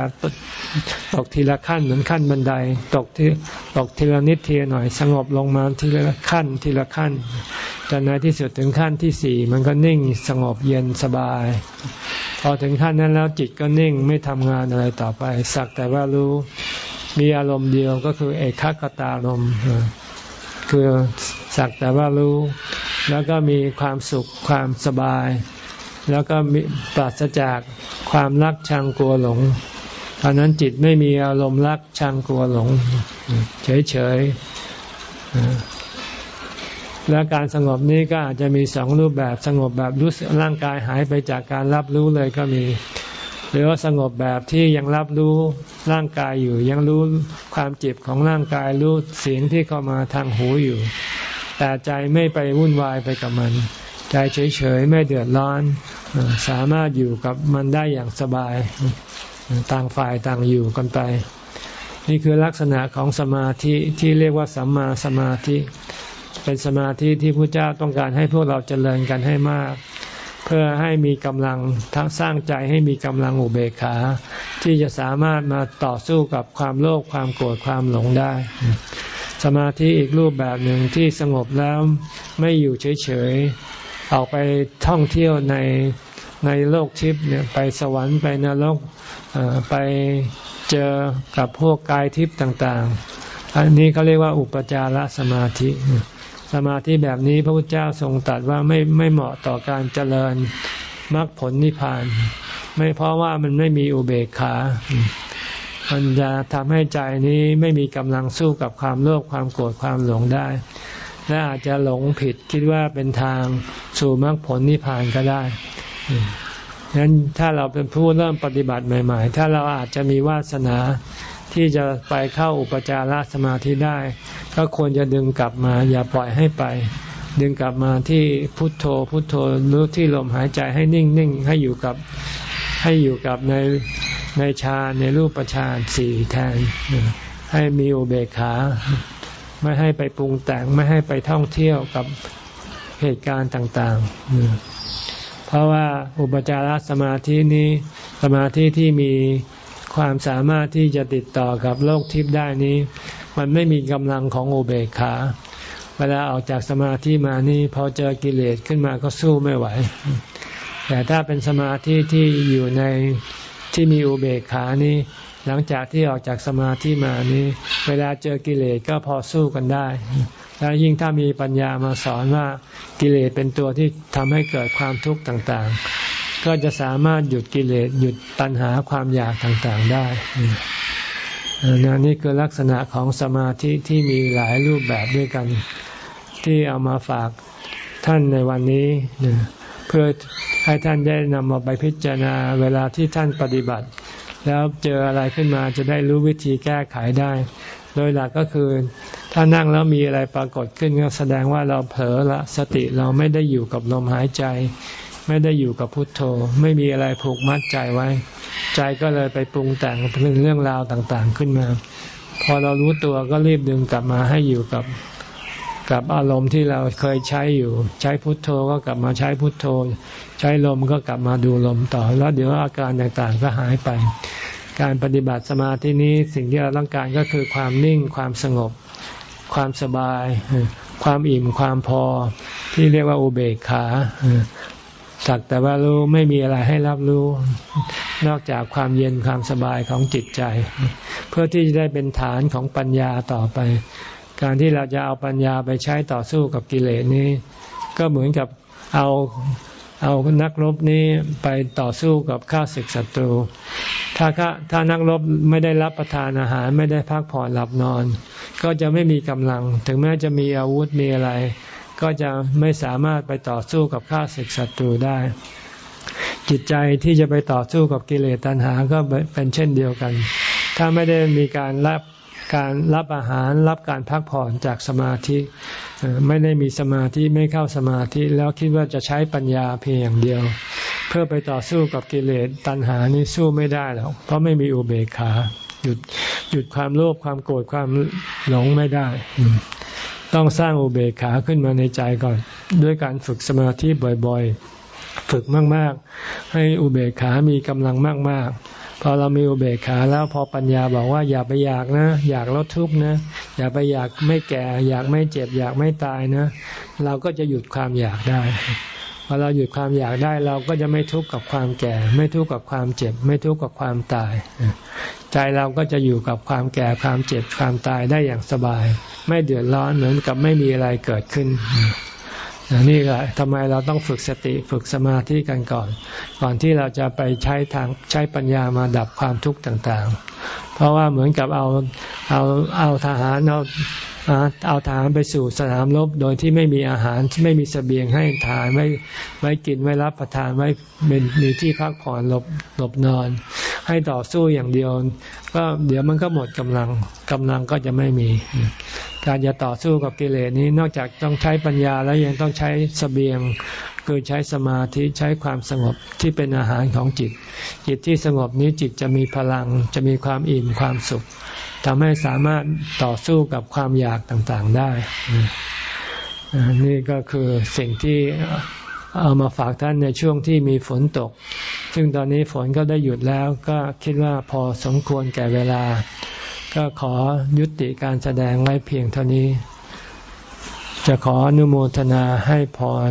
ตกทีละขั้นเหมือนขั้นบันได ตกที่ตกทีละนิดทีละหน่อย สงบลงมาทีละขั้นทีละขั้นจนในที่สุดถึงขั้นที่สี่มันก็นิ่งสงบเย็นสบาย พอถึงขั้นนั้นแล้วจิตก็นิ่งไม่ทำงานอะไรต่อไป สักแต่ว่ารู้มีอารมณ์เดียวก็คือเอกขคตารมคือสักแต่ว่ารู้ แล้วก็มีความสุขความสบาย แล้วก็มีปราศจากความรักชังกลัวหลงตอนนั้นจิตไม่มีอารมณ์รักชังกลัวหลง เฉยๆและการสงบนี้ก็อาจจะมีสองรูปแบบสงบแบบรู้สึกร่างกายหายไปจากการรับรู้เลยก็มี หรือว่าสงบแบบที่ยังรับรู้ร่างกายอยู่ ยังรู้ความเจ็บของร่างกายรู้เสียงที่เข้ามาทางหูอยู่ แต่ใจไม่ไปวุ่นวายไปกับมัน ใจเฉยๆไม่เดือดร้อน สามารถอยู่กับมันได้อย่างสบาย ต่างฝ่ายต่างอยู่กันไป นี่คือลักษณะของสมาธิที่เรียกว่าสัมมาสมาธิ เป็นสมาธิที่พระเจ้าต้องการให้พวกเราเจริญกันให้มากเพื่อให้มีกำลังทั้งสร้างใจให้มีกำลังอุเบกขา ที่จะสามารถมาต่อสู้กับความโลภความโกรธความหลงได้ สมาธิอีกรูปแบบหนึ่งที่สงบแล้วไม่อยู่เฉยๆออกไปท่องเที่ยวในในโลกทิพย์เนี่ยไปสวรรค์ไปนรกไปเจอกับพวกกายทิพย์ต่างๆ อันนี้เขาเรียกว่าอุปจารสมาธิ สมาธิแบบนี้พระพุทธเจ้าทรงตรัสว่าไม่ไม่เหมาะต่อการเจริญมรรคผลนิพพาน ไม่เพราะว่ามันไม่มีอุเบกขา มันจะทำให้ใจนี้ไม่มีกำลังสู้กับความโลภความโกรธความหลงได้ และอาจจะหลงผิดคิดว่าเป็นทางสู่มรรคผลนิพพานก็ได้ฉะนั้นถ้าเราเป็นผู้เริ่มปฏิบัติใหม่ ๆ ถ้าเราอาจจะมีวาสนาที่จะไปเข้าอุปจารสมาธิได้ ก็ควรจะดึงกลับมา อย่าปล่อยให้ไป ดึงกลับมาที่พุทโธ พุทโธรู้ที่ลมหายใจให้นิ่งๆให้อยู่กับให้อยู่กับใน ในฌานในรูปฌานสี่แทน ให้มีอุเบกขา ไม่ให้ไปปรุงแต่งไม่ให้ไปท่องเที่ยวกับเหตุการณ์ต่างๆ เพราะว่าอุปจารสมาธินี้สมาธิที่มีความสามารถที่จะติดต่อกับโลกทิพย์ได้นี้ มันไม่มีกำลังของอุเบกขา เวลาออกจากสมาธิมานี่พอเจอกิเลสขึ้นมาก็สู้ไม่ไหว แต่ถ้าเป็นสมาธิที่อยู่ใน ที่มีอุเบกขานี้ หลังจากที่ออกจากสมาธิมานี้ เวลาเจอกิเลสก็พอสู้กันได้ แล้วยิ่งถ้ามีปัญญามาสอนว่ากิเลสเป็นตัวที่ทำให้เกิดความทุกข์ต่างๆ ก็จะสามารถหยุดกิเลสหยุดตัณหาความอยากต่างๆได้นนี่คือลักษณะของสมาธิที่มีหลายรูปแบบด้วยกัน ที่เอามาฝากท่านในวันนี้ เพื่อให้ท่านได้นำมาไปพิจารณาเวลาที่ท่านปฏิบัติ แล้วเจออะไรขึ้นมาจะได้รู้วิธีแก้ไขได้ โดยหลักก็คือถ้านั่งแล้วมีอะไรปรากฏขึ้นก็แสดงว่าเราเผลอละสติเราไม่ได้อยู่กับลมหายใจ ไม่ได้อยู่กับพุทโธ ไม่มีอะไรผูกมัดใจไว้ ใจก็เลยไปปรุงแต่งเป็นเรื่องราวต่างๆขึ้นมา พอเรารู้ตัวก็รีบดึงกลับมาให้อยู่กับ กับอารมณ์ที่เราเคยใช้อยู่ ใช้พุทโธก็กลับมาใช้พุทโธ ใช้ลมก็กลับมาดูลมต่อ แล้วเดี๋ยวอาการต่างๆก็หายไป การปฏิบัติสมาธินี้สิ่งที่เราต้องการก็คือความนิ่งความสงบ ความสบาย ความอิ่มความพอ ที่เรียกว่าอุเบกขาสักแต่ว่ารู้ไม่มีอะไรให้รับรู้ นอกจากความเย็นความสบายของจิตใจ เพื่อที่จะได้เป็นฐานของปัญญาต่อไป การที่เราจะเอาปัญญาไปใช้ต่อสู้กับกิเลสนี้ ก็เหมือนกับเอาเอานักรบนี้ไปต่อสู้กับข้าศึกศัตรูถ้าถ้านักรบไม่ได้รับประทานอาหารไม่ได้พักผ่อนหลับนอน ก็จะไม่มีกำลัง ถึงแม้จะมีอาวุธมีอะไร ก็จะไม่สามารถไปต่อสู้กับข้าศึกศัตรูได้ จิตใจที่จะไปต่อสู้กับกิเลสตัณหาก็เป็นเช่นเดียวกัน ถ้าไม่ได้มีการรับ การรับอาหารรับการพักผ่อนจากสมาธิ ไม่ได้มีสมาธิไม่เข้าสมาธิแล้วคิดว่าจะใช้ปัญญาเพียงอย่างเดียว เพื่อไปต่อสู้กับกิเลสตัณหานี้สู้ไม่ได้หรอกเพราะไม่มีอุเบกขา หยุดหยุดความโลภความโกรธความหลงไม่ได้ ต้องสร้างอุเบกขาขึ้นมาในใจก่อน ด้วยการฝึกสมาธิบ่อยๆ ฝึกมากๆ ให้อุเบกขามีกำลังมากๆ พอเรามีอุเบกขาแล้วพอปัญญาบอกว่าอย่าไปอยากนะ อยากลดทุกข์นะ อย่าไปอยากไม่แก่ อยากไม่เจ็บ อยากไม่ตายนะ เราก็จะหยุดความอยากได้พอเราหยุดความอยากได้เราก็จะไม่ทุกข์กับความแก่ ไม่ทุกข์กับความเจ็บ ไม่ทุกข์กับความตาย ใจเราก็จะอยู่กับความแก่ความเจ็บความตายได้อย่างสบาย ไม่เดือดร้อนเหมือนกับไม่มีอะไรเกิดขึ้น นี่แหละทำไมเราต้องฝึกสติฝึกสมาธิกันก่อน ก่อนที่เราจะไปใช้ทางใช้ปัญญามาดับความทุกข์ต่างๆ เพราะว่าเหมือนกับเอาเอาเอาทหารเอา เอาทหารไปสู่สนามรบโดยที่ไม่มีอาหารไม่มีสเสบียงให้ทานไม่ไว้กินไว้รับประทานไว้เป็นมีที่พักผ่อนหลบหลบนอน ให้ต่อสู้อย่างเดียว ก็เดี๋ยวมันก็หมดกำลังกำลังก็จะไม่มี การจะต่อสู้กับกิเลสนี้นอกจากต้องใช้ปัญญาแล้วยังต้องใช้สเสบียง คือใช้สมาธิใช้ความสงบที่เป็นอาหารของจิต จิตที่สงบนี้จิตจะมีพลังจะมีความอิ่มความสุขทำให้สามารถต่อสู้กับความอยากต่างๆได้ นี่ก็คือสิ่งที่เอามาฝากท่านในช่วงที่มีฝนตก ซึ่งตอนนี้ฝนก็ได้หยุดแล้วก็คิดว่าพอสมควรแก่เวลา ก็ขอยุติการแสดงไว้เพียงเท่านี้ จะขออนุโมทนาให้พร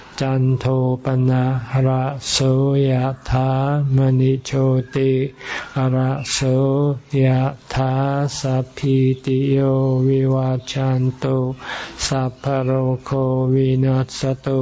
จันโทปนะหระโสยธามณิโชติหระโสยธาสัพพิติโยวิวาจันตุสัพพโรโควินัสตุ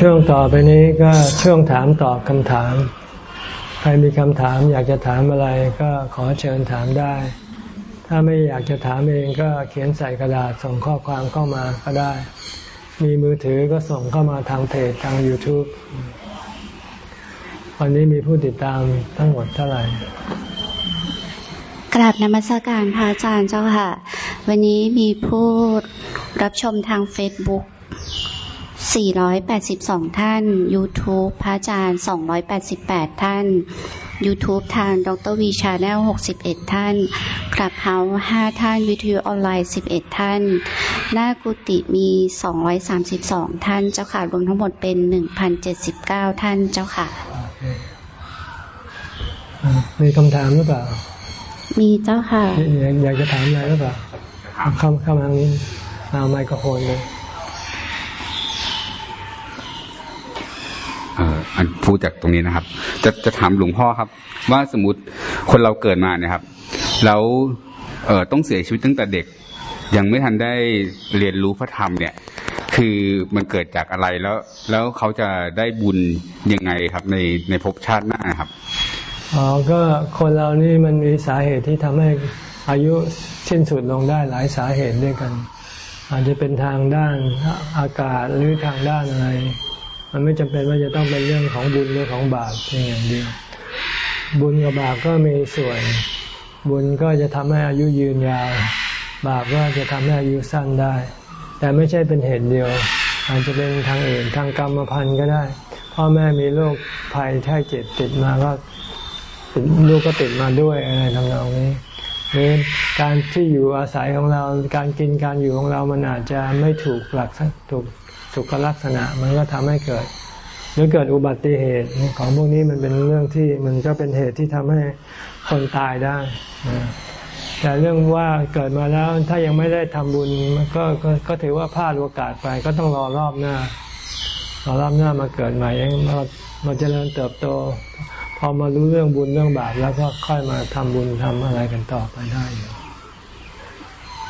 ช่วงต่อไปนี้ก็ช่วงถามตอบคำถาม ใครมีคำถามอยากจะถามอะไรก็ขอเชิญถามได้ ถ้าไม่อยากจะถามเองก็เขียนใส่กระดาษส่งข้อความเข้ามาก็ได้ มีมือถือก็ส่งเข้ามาทางเพจทาง YouTube วันนี้มีผู้ติดตามทั้งหมดเท่าไหร่กราบนมัสการพระอาจารย์เจ้าค่ะ วันนี้มีผู้รับชมทาง Facebook 482 ท่าน YouTube พระอาจารย์ 288 ท่าน YouTube ทางดร.วี channel 61 ท่าน Clubhouse 5ท่าน วิทยุออนไลน์ 11 ท่าน หน้ากุฏิมี 232 ท่านเจ้าค่ะ รวมทั้งหมดเป็น 1,079 ท่านเจ้าค่ะ มีคำถามหรือเปล่า มีเจ้าค่ะ อยากจะถามอะไรหรือเปล่า เข้าเข้ามาทางนี้ เอาไมโครโฟนเลย อันพูดจากตรงนี้นะครับ จะจะถามหลวงพ่อครับ ว่าสมมติคนเราเกิดมาเนี่ยครับแล้วเออต้องเสียชีวิตตั้งแต่เด็ก ยังไม่ทันได้เรียนรู้พระธรรมเนี่ย คือมันเกิดจากอะไรแล้ว แล้วเขาจะได้บุญยังไงครับ ในในภพชาติหน้าครับอ๋อก็คนเรานี่มันมีสาเหตุที่ทำให้อายุสิ้นสุดลงได้หลายสาเหตุด้วยกัน อาจจะเป็นทางด้านอากาศหรือทางด้านอะไร มันไม่จำเป็นว่าจะต้องเป็นเรื่องของบุญหรือของบาปเพียงอย่างเดียว บุญกับบาปก็มีส่วน บุญก็จะทำให้อายุยืนยาว บาปก็จะทำให้อายุสั้นได้ แต่ไม่ใช่เป็นเหตุเดียว อาจจะเป็นทางอื่นทางกรรมพันธุ์ก็ได้ พ่อแม่มีโรคภัยไข้เจ็บติดมาก็ลูกก็ติดมาด้วยอะไรทำนองนี้หรือการที่อยู่อาศัยของเรา การกินการอยู่ของเรามันอาจจะไม่ถูกหลักถูก สุขลักษณะ มันก็ทำให้เกิด หรือเกิดอุบัติเหตุของพวกนี้มันเป็นเรื่องที่มันก็เป็นเหตุที่ทำให้คนตายได้แต่เรื่องว่าเกิดมาแล้วถ้ายังไม่ได้ทำบุญมันก็ก็ก็ถือว่าพลาดโอกาสไป ก็ต้องรอรอบหน้ารอรอบหน้ามาเกิดใหม่เราเราจะเริ่มเติบโต พอมารู้เรื่องบุญเรื่องบาปแล้วก็ค่อยมาทำบุญทำอะไรกันต่อไปได้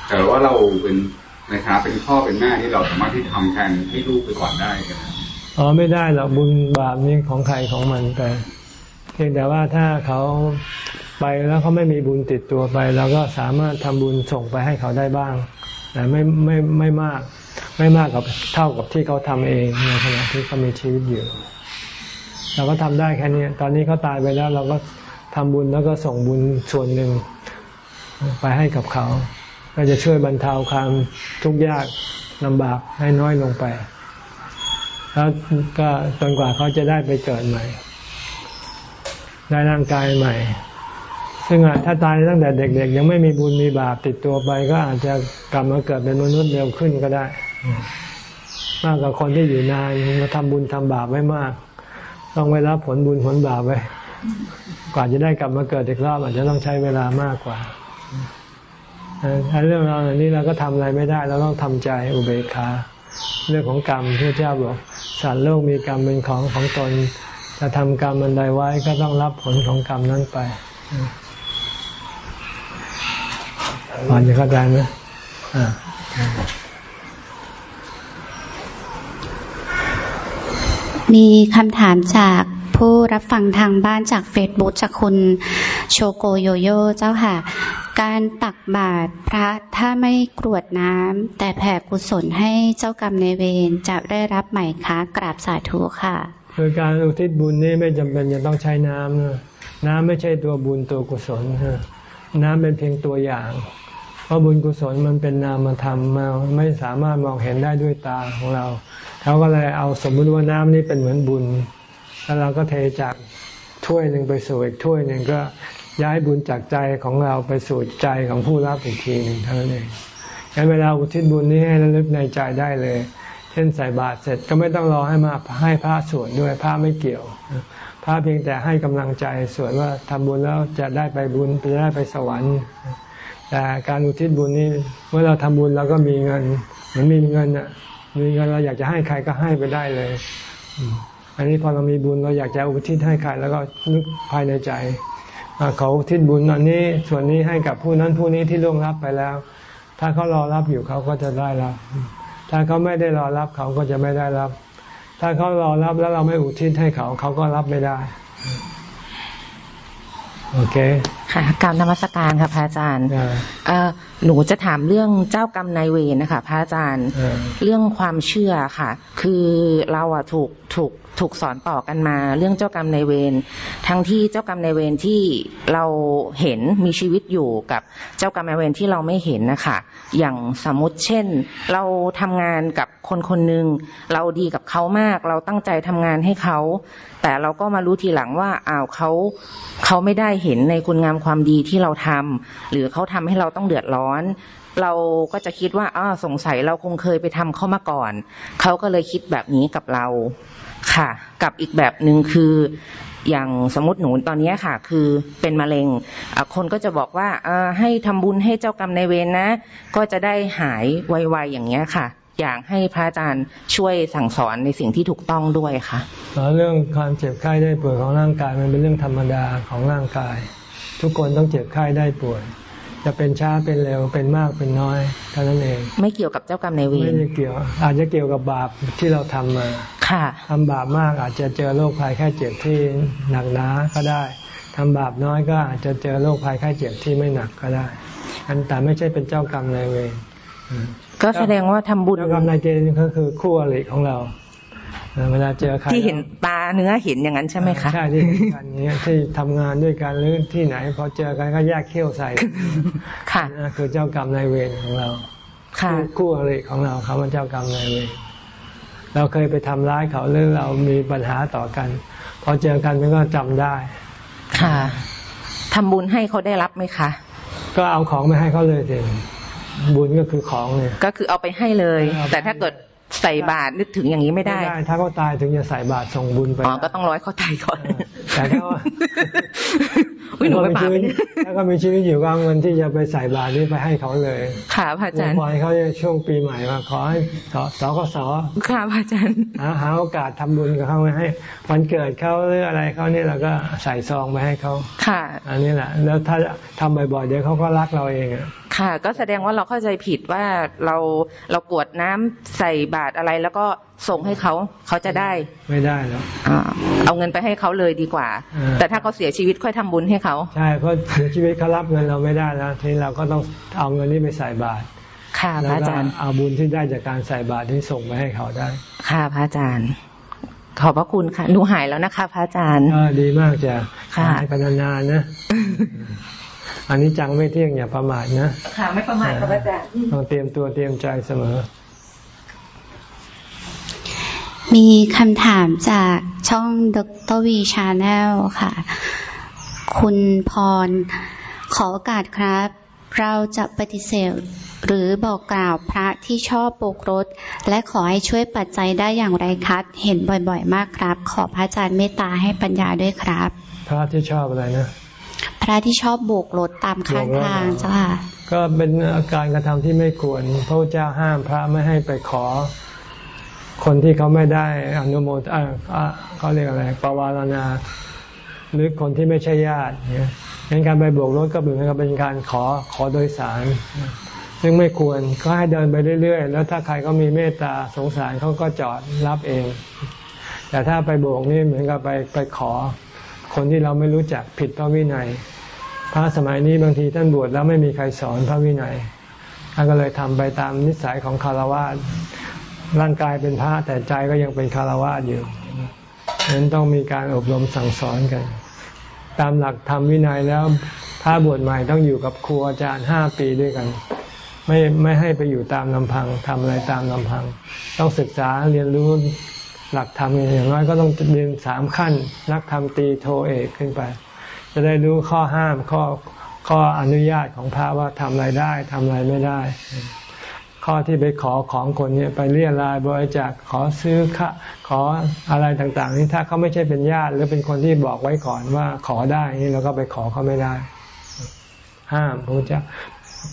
แต่ว่าเราเป็น นะครับเป็นพ่อเป็นแม่ที่เราสามารถที่ทำแทนให้ลูกไปก่อนได้กันอ๋อไม่ได้หรอกบุญบาปนี่ของใครของมันแต่เพียงแต่ว่าถ้าเขาไปแล้วเขาไม่มีบุญติดตัวไปเราก็สามารถทำบุญส่งไปให้เขาได้บ้าง แต่ไม่ไม่ไม่มาก ไม่มากกับเท่ากับที่เขาทำเองในขณะที่เขามีชีวิตอยู่ เราก็ทำได้แค่นี้ตอนนี้เขาตายไปแล้วเราก็ทำบุญแล้วก็ส่งบุญส่วนหนึ่งไปให้กับเขา ก็จะช่วยบรรเทาความทุกข์ยากลำบากให้น้อยลงไป แล้วก็จนกว่าเขาจะได้ไปเกิดใหม่ ได้ร่างกายใหม่ ซึ่งถ้าตายตั้งแต่เด็ก ๆ ยังไม่มีบุญมีบาปติดตัวไป ก็อาจจะกลับมาเกิดเป็นมนุษย์เร็วขึ้นก็ได้ มากกว่าคนที่อยู่นานมาทำบุญทำบาปไว้มาก ต้องไว้รับผลบุญผลบาปไว้ กว่าจะได้กลับมาเกิดอีกรอบอาจจะต้องใช้เวลามากกว่าถ้า เรื่องราวเหล่านี้เราก็ทำอะไรไม่ได้เราต้องทำใจอุเบกขาเรื่องของกรรมพระเจ้าบอกสัตว์โลกมีกรรมเป็นของของตนจะทำกรรมมันใดไว้ก็ต้องรับผลของกรรมนั้นไปพอจะเข้าใจไหมมีคำถามจากผู้รับฟังทางบ้านจากเฟซบุ๊กจากคุณโชโกโยโย่เจ้าค่ะ การตักบาตรพระถ้าไม่กรวดน้ำแต่แผ่กุศลให้เจ้ากรรมในเวรจะได้รับไหมคะกราบสาธุค่ะ คือการอุทิศบุญนี่ไม่จำเป็นจะต้องใช้น้ำน้ำไม่ใช่ตัวบุญตัวกุศลนะน้ำเป็นเพียงตัวอย่าง เพราะบุญกุศลมันเป็นนามธรรมมาไม่สามารถมองเห็นได้ด้วยตาของเราเขาก็เลยเอาสมมติว่าน้ำนี่เป็นเหมือนบุญ แล้วเราก็เทจากถ้วยหนึ่งไปสู่อีกถ้วยหนึ่งก็ ย้ายบุญจากใจของเราไปสู่ใจของผู้รับอีกทีหนึ่งเท่านั้นเองงั้นเวลาอุทิศบุญนี้ให้ระลึกในใจได้เลย เช่นใส่บาตรเสร็จก็ไม่ต้องรอให้มาให้พระสวดด้วยพระไม่เกี่ยวพระเพียงแต่ให้กำลังใจสวดว่าทำบุญแล้วจะได้ไปบุญจะได้ไปสวรรค์ แต่การอุทิศบุญนี้เมื่อเราทำบุญเราก็มีเงินเหมือนมีเงินอะมีเงินเราอยากจะให้ใครก็ให้ไปได้เลย อันนี้พอเรามีบุญเราอยากจะอุทิศให้ใครแล้วก็นึกภายในใจ เขาอุทิศบุญอันนี้ส่วนนี้ให้กับผู้นั้นผู้นี้ที่ล่วงรับไปแล้ว ถ้าเขารอรับอยู่เขาก็จะได้รับ ถ้าเขาไม่ได้รอรับเขาก็จะไม่ได้รับ ถ้าเขารอรับแล้วเราไม่อุทิศให้เขาเขาก็รับไม่ได้ โอเค ค่ะกรรมนมัสการค่ะพระอาจารย์อ่าเอ่อหนูจะถามเรื่องเจ้ากรรมนายเวรนะคะพระอาจารย์เออเรื่องความเชื่อค่ะ คือเราอะถูกถูกถูกสอนต่อกันมาเรื่องเจ้ากรรมนายเวรทั้งที่เจ้ากรรมนายเวรที่เราเห็นมีชีวิตอยู่กับเจ้ากรรมนายเวรที่เราไม่เห็นนะคะอย่างสมมติเช่น เราทำงานกับคนคนหนึ่งเราดีกับเขามาก เราตั้งใจทำงานให้เขา แต่เราก็มารู้ทีหลังว่าอ้าวเขาเขาไม่ได้เห็นในคุณงามความดีที่เราทำหรือเขาทำให้เราต้องเดือดร้อนเราก็จะคิดว่าอ้าวสงสัยเราคงเคยไปทำเข้ามาก่อน เขาก็เลยคิดแบบนี้กับเรา ค่ะ กับอีกแบบหนึ่งคืออย่างสมมติหนูตอนนี้ค่ะ คือเป็นมะเร็งคนก็จะบอกว่าให้ทำบุญให้เจ้ากรรมในเวรนะ ก็จะได้หายไวๆอย่างเงี้ยค่ะ อยากให้พระอาจารย์ช่วยสั่งสอนในสิ่งที่ถูกต้องด้วยค่ะเรื่องความเจ็บไข้ได้ป่วยของร่างกายมันเป็นเรื่องธรรมดาของร่างกาย ทุกคนต้องเจ็บไข้ได้ป่วย จะเป็นช้าเป็นเร็วเป็นมากเป็นน้อยเท่านั้นเอง ไม่เกี่ยวกับเจ้ากรรมนายเวไม่รได้เกี่ยว อาจจะเกี่ยวกับบาปที่เราทำมาค่ะทำบาปมากอาจจะเจอโรคภัยไข้เจ็บที่หนักหนาก็ได้ทำบาปน้อยก็อาจจะเจอโรคภัยไข้เจ็บที่ไม่หนักก็ได้อันแต่ไม่ใช่เป็นเจ้ากรรมนายเวรอืมก็แสดงว่าทำบุญเจ้ากรรมนายเวรก็คือคู่อริของเรา เออเวลาเจอใครที่เห็นตาเนื้อเห็นอย่างนั้นใช่ไหมคะใช่ที่เห็นกันเนี้ยที่ทำงานด้วยกันหรือที่ไหนพอเจอกันก็แยกเขี้ยวใส่ค่ะนั่นคือเจ้ากรรมนายเวรของเราค่ะคู่คู่อริของเราเขาเป็นเจ้ากรรมนายเวรเราเคยไปทำร้ายเขาหรือเรามีปัญหาต่อกัน พอเจอกันมันก็จำได้ ค่ะทำบุญให้เขาได้รับไหมคะ ก็เอาของไปให้เขาเลยสิบุญก็คือของเนี่ยก็คือเอาไปให้เลยเอาไปแต่ถ้าเกิด ใส่บาตรนึกถึงอย่างนี้ไม่ได้ ถ้าเขาตายถึงจะใส่บาตรส่งบุญไปอ๋อก็ต้องร้อยเขาตายก่อนแต่ถ้าว่าอุ้ยหนูไปบาปถ้าไปมีชีวิตถ้าก็มีชีวิตอยู่ก็เอาเงินที่จะไปใส่บาตรนี้ไปให้เขาเลยค่ะพระอาจารย์ปล่อยเขาในช่วงปีใหม่มาขอให้สสกสค่ะพระอาจารย์หาหาโอกาสทำบุญกับเขาไว้ให้วันเกิดเขาหรืออะไรเขาเนี่ยเราก็ใส่ซองไปให้เขาค่ะ อันนี้แหละ แล้วถ้าทำบ่อยๆเดี๋ยวเขาก็รักเราเองอะ ค่ะ ก็แสดงว่าเราเข้าใจผิดว่าเราเรากรวดน้ำใส่บาตรอะไร แล้วก็ส่งให้เขาเขาจะได้ ไม่ได้หรอกอ่าเอาเงินไปให้เขาเลยดีกว่าอ่า แต่ถ้าเขาเสียชีวิตค่อยทำบุญให้เขาใช่เพราะเสียชีวิตเขารับเงินเราไม่ได้แล้วทีนี้เราก็ต้องเอาเงินนี้ไปใส่บาตรค่ะพแล้วระอาก็จารย์เอาบุญที่ได้จากการใส่บาตรที่ส่งไปให้เขาได้ ค่ะพระอาจารย์ ขอบพระคุณค่ะหนูหายแล้วนะคะพระอาจารย์ก็ดีมากจ้ะค่ะให้กันนานๆนะ อันนี้จังไม่เที่ยงอย่าประมาทนะค่ะไม่ประมาทค่ะพระอาจารย์ต้องเตรียมตัวเตรียมใจเสมอ มีคำถามจากช่องดรวีชาแนลค่ะ คุณพร ขอโอกาสครับ เราจะปฏิเสธหรือบอกกล่าวพระที่ชอบโบกรถ และขอให้ช่วยปัจจัยได้อย่างไรครับ เห็นบ่อยๆ มากครับ ขอพระอาจารย์เมตตาให้ปัญญาด้วยครับ พระที่ชอบอะไรนะ พระที่ชอบโบกรถตามข้างทางเจ้าค่ะ ก็เป็นอาการกระทำที่ไม่ควร พระพุทธเจ้าห้ามพระไม่ให้ไปขอ คนที่เขาไม่ได้อนุโมทอ่าอ่าเขาเรียกอะไรปวารณา หรือคนที่ไม่ใช่ญาติเนี่ยงั้นการไปโบกรถก็เหมือนกับเป็นการขอขอโดยสาร ซึ่งไม่ควรก็ให้เดินไปเรื่อยๆ แล้วถ้าใครก็มีเมตตาสงสารเขาก็จอดรับเองแแต่ถ้าไปโบกนี่เหมือนกับไปไปขอ คนที่เราไม่รู้จักผิดพระวินัย พระสมัยนี้บางทีท่านบวชแล้วไม่มีใครสอนพระวินัยท่านก็เลยทำไปตามนิสัยของคารวะร่างกายเป็นพระแต่ใจก็ยังเป็นคารวะอยู่ฉะนั้นต้องมีการอบรมสั่งสอนกัน ตามหลักธรรมวินัยแล้วพระบวชใหม่ต้องอยู่กับครูอาจารย์ห้าปีด้วยกัน ไม่ไม่ให้ไปอยู่ตามลำพังทำอะไรตามลำพัง ต้องศึกษาเรียนรู้ หลักธรรมอย่างน้อยก็ต้องเรียนสามขั้น นักธรรมตีโทเอกขึ้นไป จะได้รู้ข้อห้ามข้อข้ออนุญาตของพระว่าทำอะไรได้ทำอะไรไม่ได้ ข้อที่ไปขอของคนเนี่ยไปเรียรายบริจาคขอซื้อค่าขออะไรต่างๆนี่ถ้าเขาไม่ใช่เป็นญาติหรือเป็นคนที่บอกไว้ก่อนว่าขอได้นี่เราก็ไปขอเขาไม่ได้ ห้ามพระเจ้า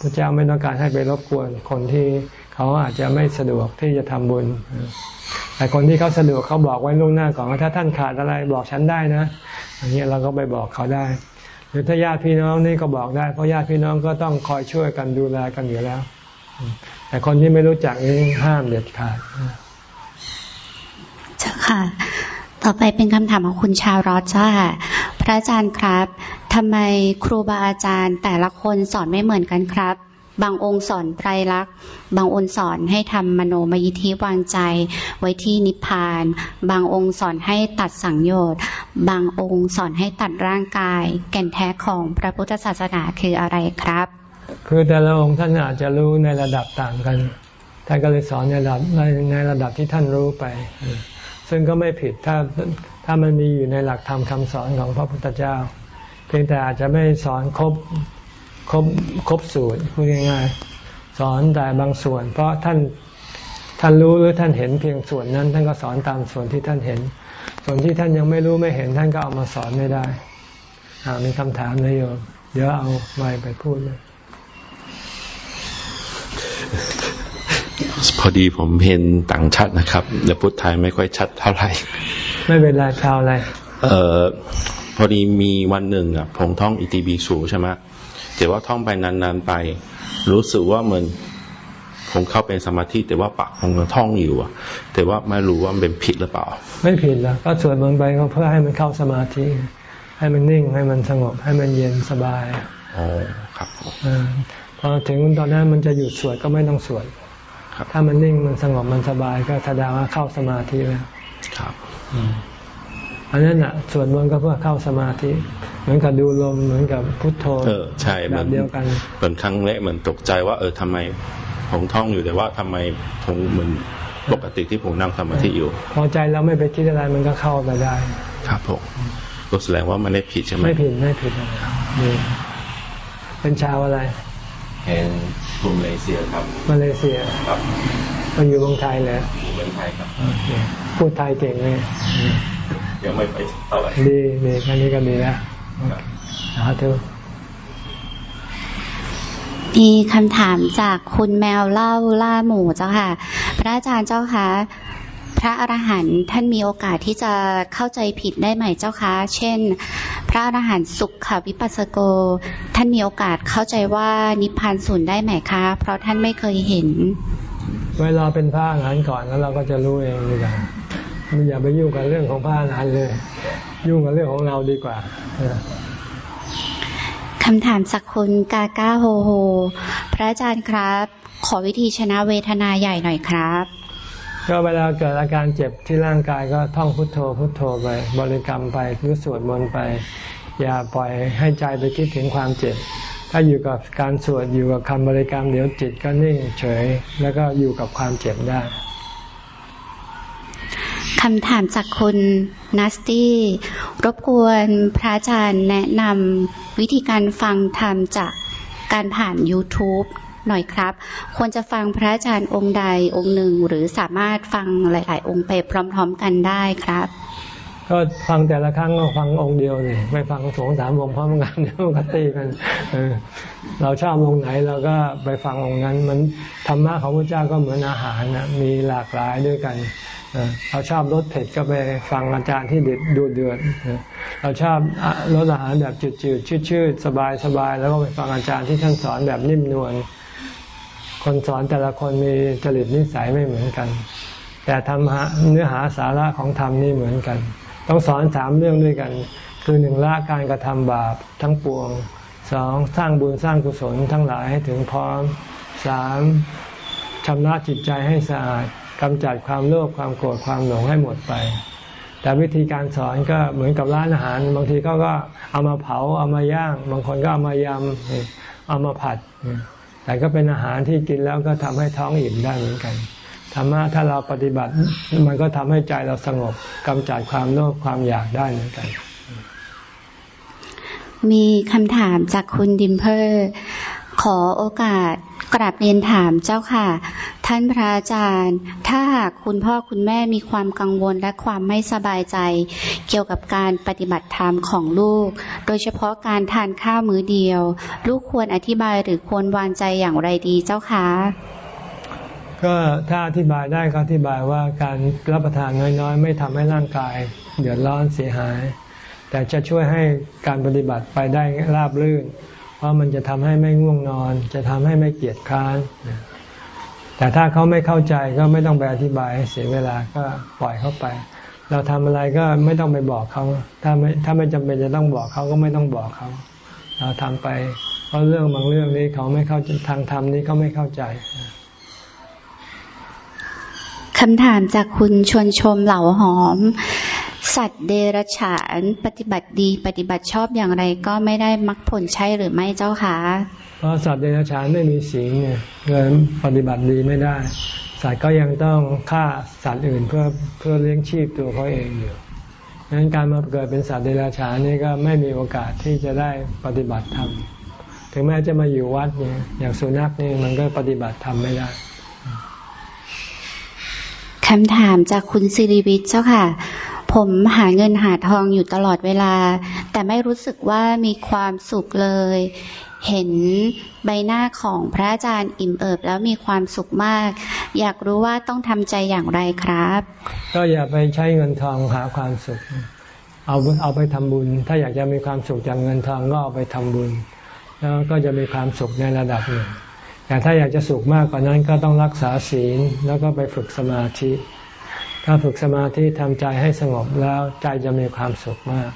พระเจ้าไม่ต้องการให้ไปรบกวนคนที่ เขาอาจจะไม่สะดวกที่จะทำบุญ แต่คนที่เขาสะดวกเขาบอกไว้ล่วงหน้าก่อนว่าถ้าท่านขาดอะไรบอกฉันได้นะอย่างนี้เราก็ไปบอกเขาได้ หรือถ้าญาติพี่น้องนี่ก็บอกได้ เพราะญาติพี่น้องก็ต้องคอยช่วยกันดูแลกันอยู่แล้ว แต่คนที่ไม่รู้จักนี่ห้ามเด็ดขาดเจ้าค่ะ ต่อไปเป็นคำถามของคุณชาวรอดจ้าพระอาจารย์ครับทำไมครูบาอาจารย์แต่ละคนสอนไม่เหมือนกันครับ บางองค์สอนไตรลักษณ์ บางองค์สอนให้ทำมโนมยิทธิวางใจไว้ที่นิพพาน บางองค์สอนให้ตัดสังโยชน์ บางองค์สอนให้ตัดร่างกาย แก่นแท้ของพระพุทธศาสนาคืออะไรครับ คือแต่ละองค์ท่านอาจจะรู้ในระดับต่างกัน ท่านก็เลยสอนในระดับในในระดับที่ท่านรู้ไป ซึ่งก็ไม่ผิดถ้าถ้ามันมีอยู่ในหลักธรรมคาสอนของพระพุทธเจ้า เพียงแต่อาจจะไม่สอนครบ ครบครบสูตรพูดง่ายๆสอนแต่บางส่วน เพราะท่านท่านรู้หรือท่านเห็นเพียงส่วนนั้น ท่านก็สอนตามส่วนที่ท่านเห็น ส่วนที่ท่านยังไม่รู้ไม่เห็น ท่านก็เอามาสอนไม่ได้อ่ามีคำถามนะโยมเดี๋ยวเอาไม้ไปพูดเลยพอดีผมเห็นต่างชัดนะครับแต่พูดไทยไม่ค่อยชัดเท่าไหร่ ไม่เป็นไรชาวอะไร เอ่อพอดีมีวันหนึ่งอะผมท่องอิติบิสูใช่ไหม แต่ว่าท่องไปนานๆไป รู้สึกว่าเหมือนผมเข้าเป็นสมาธิแต่ว่าปากผมท่องอยู่อะแต่ว่าไม่รู้ว่ามันเป็นผิดหรือเปล่า ไม่ผิดแล้วก็สวดมนต์ไปก็เพื่อให้มันเข้าสมาธิ ให้มันนิ่งให้มันสงบ ให้มันเย็นสบายอ๋อครับพอถึงตอนนั้นมันจะหยุดสวดก็ไม่ต้องสวดถ้ามันนิ่งมันสงบมันสบายก็แสดงว่าเข้าสมาธิแล้วครับอันนั้นอะสวดมนต์ก็เพื่อเข้าสมาธิ เหมือนกับดูลมเหมือนกับพุทโธเออใช่แบบเดียวกันเหมือนครั้งแรกเหมือนตกใจว่า เออทำไมผมท่องอยู่แต่ว่าทำไมผมเหมือนปกติที่ผมนั่งสมาธิอยู่ พอใจเราไม่ไปคิดอะไรมันก็เข้าไปได้ ครับผมก็แสดงว่ามันไม่ผิดใช่ไหมไม่ผิดไม่ผิดอะไรเป็นชาวอะไรเป็นกลุ่มมาเลเซียครับมาเลเซียครับมาอยู่เมืองไทยเลยอยู่เมืองไทยครับพูดไทยเก่งเลยยังไม่ไปเท่าไหร่ดีดีแค่นี้ก็ดีแล้ว สาธุมีคำถามจากคุณแมวเล่าล่าหมูเจ้าค่ะ พระอาจารย์เจ้าค่ะพระอรหันต์ท่านมีโอกาสที่จะเข้าใจผิดได้ไหมเจ้าคะ เช่น พระอรหันต์สุขวิปัสสโก ท่านมีโอกาสเข้าใจว่านิพพานศูนย์ได้ไหมคะ เพราะท่านไม่เคยเห็น เวลาเป็นพระอรหันต์ก่อนแล้วเราก็จะรู้เองดีกว่า มันอย่าไปยุ่งกับเรื่องของพระอรหันต์เลย ยุ่งกับเรื่องของเราดีกว่าคำถามสักคุณกาก้าโฮโฮ พระอาจารย์ครับ ขอวิธีชนะเวทนาใหญ่หน่อยครับ ก็เวลาเกิดอาการเจ็บที่ร่างกายก็ท่องพุทโธพุทโธไป บริกรรมไปหรือสวดมนต์ไป อย่าปล่อยให้ใจไปคิดถึงความเจ็บ ถ้าอยู่กับการสวดอยู่กับคำบริกรรมเดี๋ยวจิตก็นิ่งเฉย แล้วก็อยู่กับความเจ็บได้ คำถามจากคุณนัสตี้รบกวนพระอาจารย์แนะนำวิธีการฟังธรรมจากการผ่าน YouTube หน่อยครับ ควรจะฟังพระอาจารย์องค์ใดองค์หนึ่ง หรือสามารถฟังหลาย ๆ องค์ไปพร้อม ๆ กันได้ครับ ก็ฟังแต่ละครั้งก็ฟังองค์เดียวเลยไม่ฟังสองสามองค์พร้อมกันเดี๋ยวก็ตีกันเราชอบองค์ไหนเราก็ไปฟังองค์นั้น มันธรรมะของพระเจ้าก็เหมือนอาหารนะมีหลากหลายด้วยกัน เราชอบรสเผ็ดก็ไปฟังอาจารย์ที่เด็ดดูเดือด เราชอบรสอาหารแบบจืดๆชืดๆสบายๆแล้วก็ไปฟังอาจารย์ที่ท่านสอนแบบนิ่มนวลคนสอนแต่ละคนมีจริตนิสัยไม่เหมือนกัน แต่ทำเนื้อหาสาระของธรรมนี่เหมือนกัน ต้องสอนสามเรื่องด้วยกัน คือหนึ่งละการกระทำบาปทั้งปวงสองสร้างบุญสร้างกุศลทั้งหลายให้ถึงพร้อมสามชำระจิตใจให้สะอาด กำจัดความโลภความโกรธความหลงให้หมดไป แต่วิธีการสอนก็เหมือนกับร้านอาหาร บางทีเขาก็เอามาเผาเอามาย่าง บางคนก็เอามายำเอามาผัด แต่ก็เป็นอาหารที่กินแล้วก็ทำให้ท้องอิ่มได้เหมือนกันธรรมะถ้าเราปฏิบัติมันก็ทำให้ใจเราสงบกำจัดความโลภความอยากได้เหมือนกัน มีคำถามจากคุณดิมเพอร์ ขอโอกาส กราบเรียนถามเจ้าค่ะ ท่านพระอาจารย์ ถ้าหากคุณพ่อคุณแม่มีความกังวลและความไม่สบายใจ เกี่ยวกับการปฏิบัติธรรมของลูก โดยเฉพาะการทานข้าวมื้อเดียว ลูกควรอธิบายหรือควรวางใจอย่างไรดีเจ้าคะก็ถ้าอธิบายได้ก็อธิบายว่าการรับประทานน้อยๆ ไม่ทำให้ร่างกาย เดือดร้อนเสียหาย แต่จะช่วยให้การปฏิบัติไปได้ราบรื่น เพราะมันจะทำให้ไม่ง่วงนอน จะทำให้ไม่เกียจคร้าน แต่ถ้าเขาไม่เข้าใจก็ไม่ต้องไปอธิบายเสียเวลาก็ปล่อยเขาไป เราทำอะไรก็ไม่ต้องไปบอกเขา ถ้าไม่ถ้าไม่จำเป็นจะต้องบอกเขาก็ไม่ต้องบอกเขา เราทำไป เพราะเรื่องบางเรื่องนี้เขาไม่เข้าทางธรรมนี้เขาไม่เข้าใจ คำถามจากคุณชวนชมเหล่าหอม สัตว์เดรัจฉานปฏิบัติดีปฏิบัติชอบอย่างไรก็ไม่ได้มรรคผลใช่หรือไม่เจ้าคะเพราะสัตว์เดรัจฉานไม่มีสีงเนี่ยเลยปฏิบัติดีไม่ได้ สัตว์ก็ยังต้องฆ่าสัตว์อื่นเพื่อเพื่อเลี้ยงชีพตัวเขาเองอยู่ดังนั้นการมาเกิดเป็นสัตว์เดรัจฉานนี่ก็ไม่มีโอกาสที่จะได้ปฏิบัติธรรมถึงแม้จะมาอยู่วัดเนี่ยอย่างสุนัขนี่มันก็ปฏิบัติธรรมไม่ได้ คำถามจากคุณสิริวิทย์เจ้าค่ะ ผมหาเงินหาทองอยู่ตลอดเวลา แต่ไม่รู้สึกว่ามีความสุขเลย เห็นใบหน้าของพระอาจารย์อิ่มเอิบแล้วมีความสุขมาก อยากรู้ว่าต้องทำใจอย่างไรครับ ก็อย่าไปใช้เงินทองหาความสุข เอาเอาไปทำบุญ ถ้าอยากจะมีความสุขจากเงินทองก็เอาไปทำบุญ แล้วก็จะมีความสุขในระดับหนึ่ง แต่ถ้าอยากจะสุขมากกว่านั้นก็ต้องรักษาศีลแล้วก็ไปฝึกสมาธิ ถ้าฝึกสมาธิทำใจให้สงบแล้วใจจะมีความสุขมาก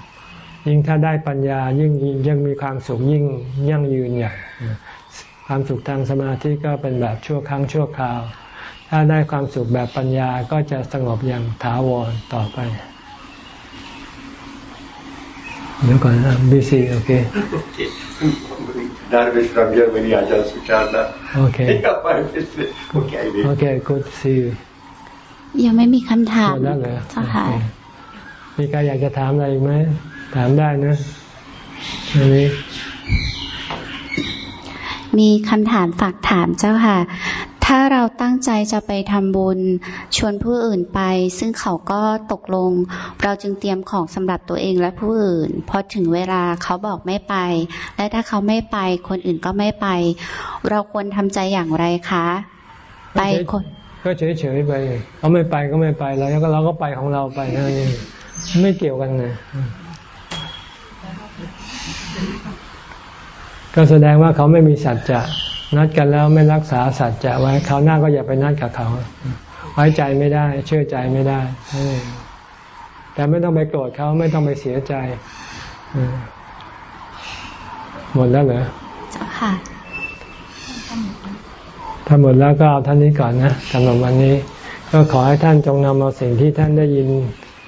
ยิ่งถ้าได้ปัญญายิ่งยังมีความสุขยิ่งยั่งยืนอย่ความสุขทางสมาธิก็เป็นแบบชั่วครั้งชั่วคราว ถ้าได้ความสุขแบบปัญญาก็จะสงบอย่างถาวรต่อไป เดี๋ยวก่อนนะบีซีโอเค Darvish from Germany, Ajahn Sucharna. Okay. Yeah, my business. Okay, I will. Okay, good to see you. ยังไม่มีคำถามแล้วเหรอเจ้าค่ะมีใครอยากจะถามอะไรอีกไหมถามได้นะอันนี้มีคำถามฝากถามเจ้าค่ะ ถ้าเราตั้งใจจะไปทำบุญ ชวนผู้อื่นไป ซึ่งเขาก็ตกลง เราจึงเตรียมของสำหรับตัวเองและผู้อื่น พอถึงเวลาเขาบอกไม่ไป และถ้าเขาไม่ไป คนอื่นก็ไม่ไป เราควรทำใจอย่างไรคะ ไปคนก็เฉยๆไปเขาไม่ไปก็ไม่ไปแล้วก็เราก็ไปของเราไปนั่นเองไม่เกี่ยวกันนะก็แสดงว่าเขาไม่มีสัจจะ นัดกันแล้วไม่รักษาสัจจะไว้เขาหน้าก็อย่าไปนัดกับเขา ไว้ใจไม่ได้ เชื่อใจไม่ได้แต่ไม่ต้องไปโกรธเขาไม่ต้องไปเสียใจหมดแล้วเหรอค่ะถ้าหมดแล้วก็เอาท่านนี้ก่อนนะสำหรับวันนี้ ก็ขอให้ท่านจงนำเอาสิ่งที่ท่านได้ยิน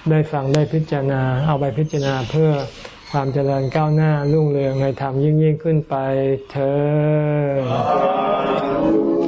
ได้ฟังได้พิจารณา เอาไปพิจารณาเพื่อ ความเจริญก้าวหน้ารุ่งเรืองในธรรมยิ่งยิ่งขึ้นไปเธอ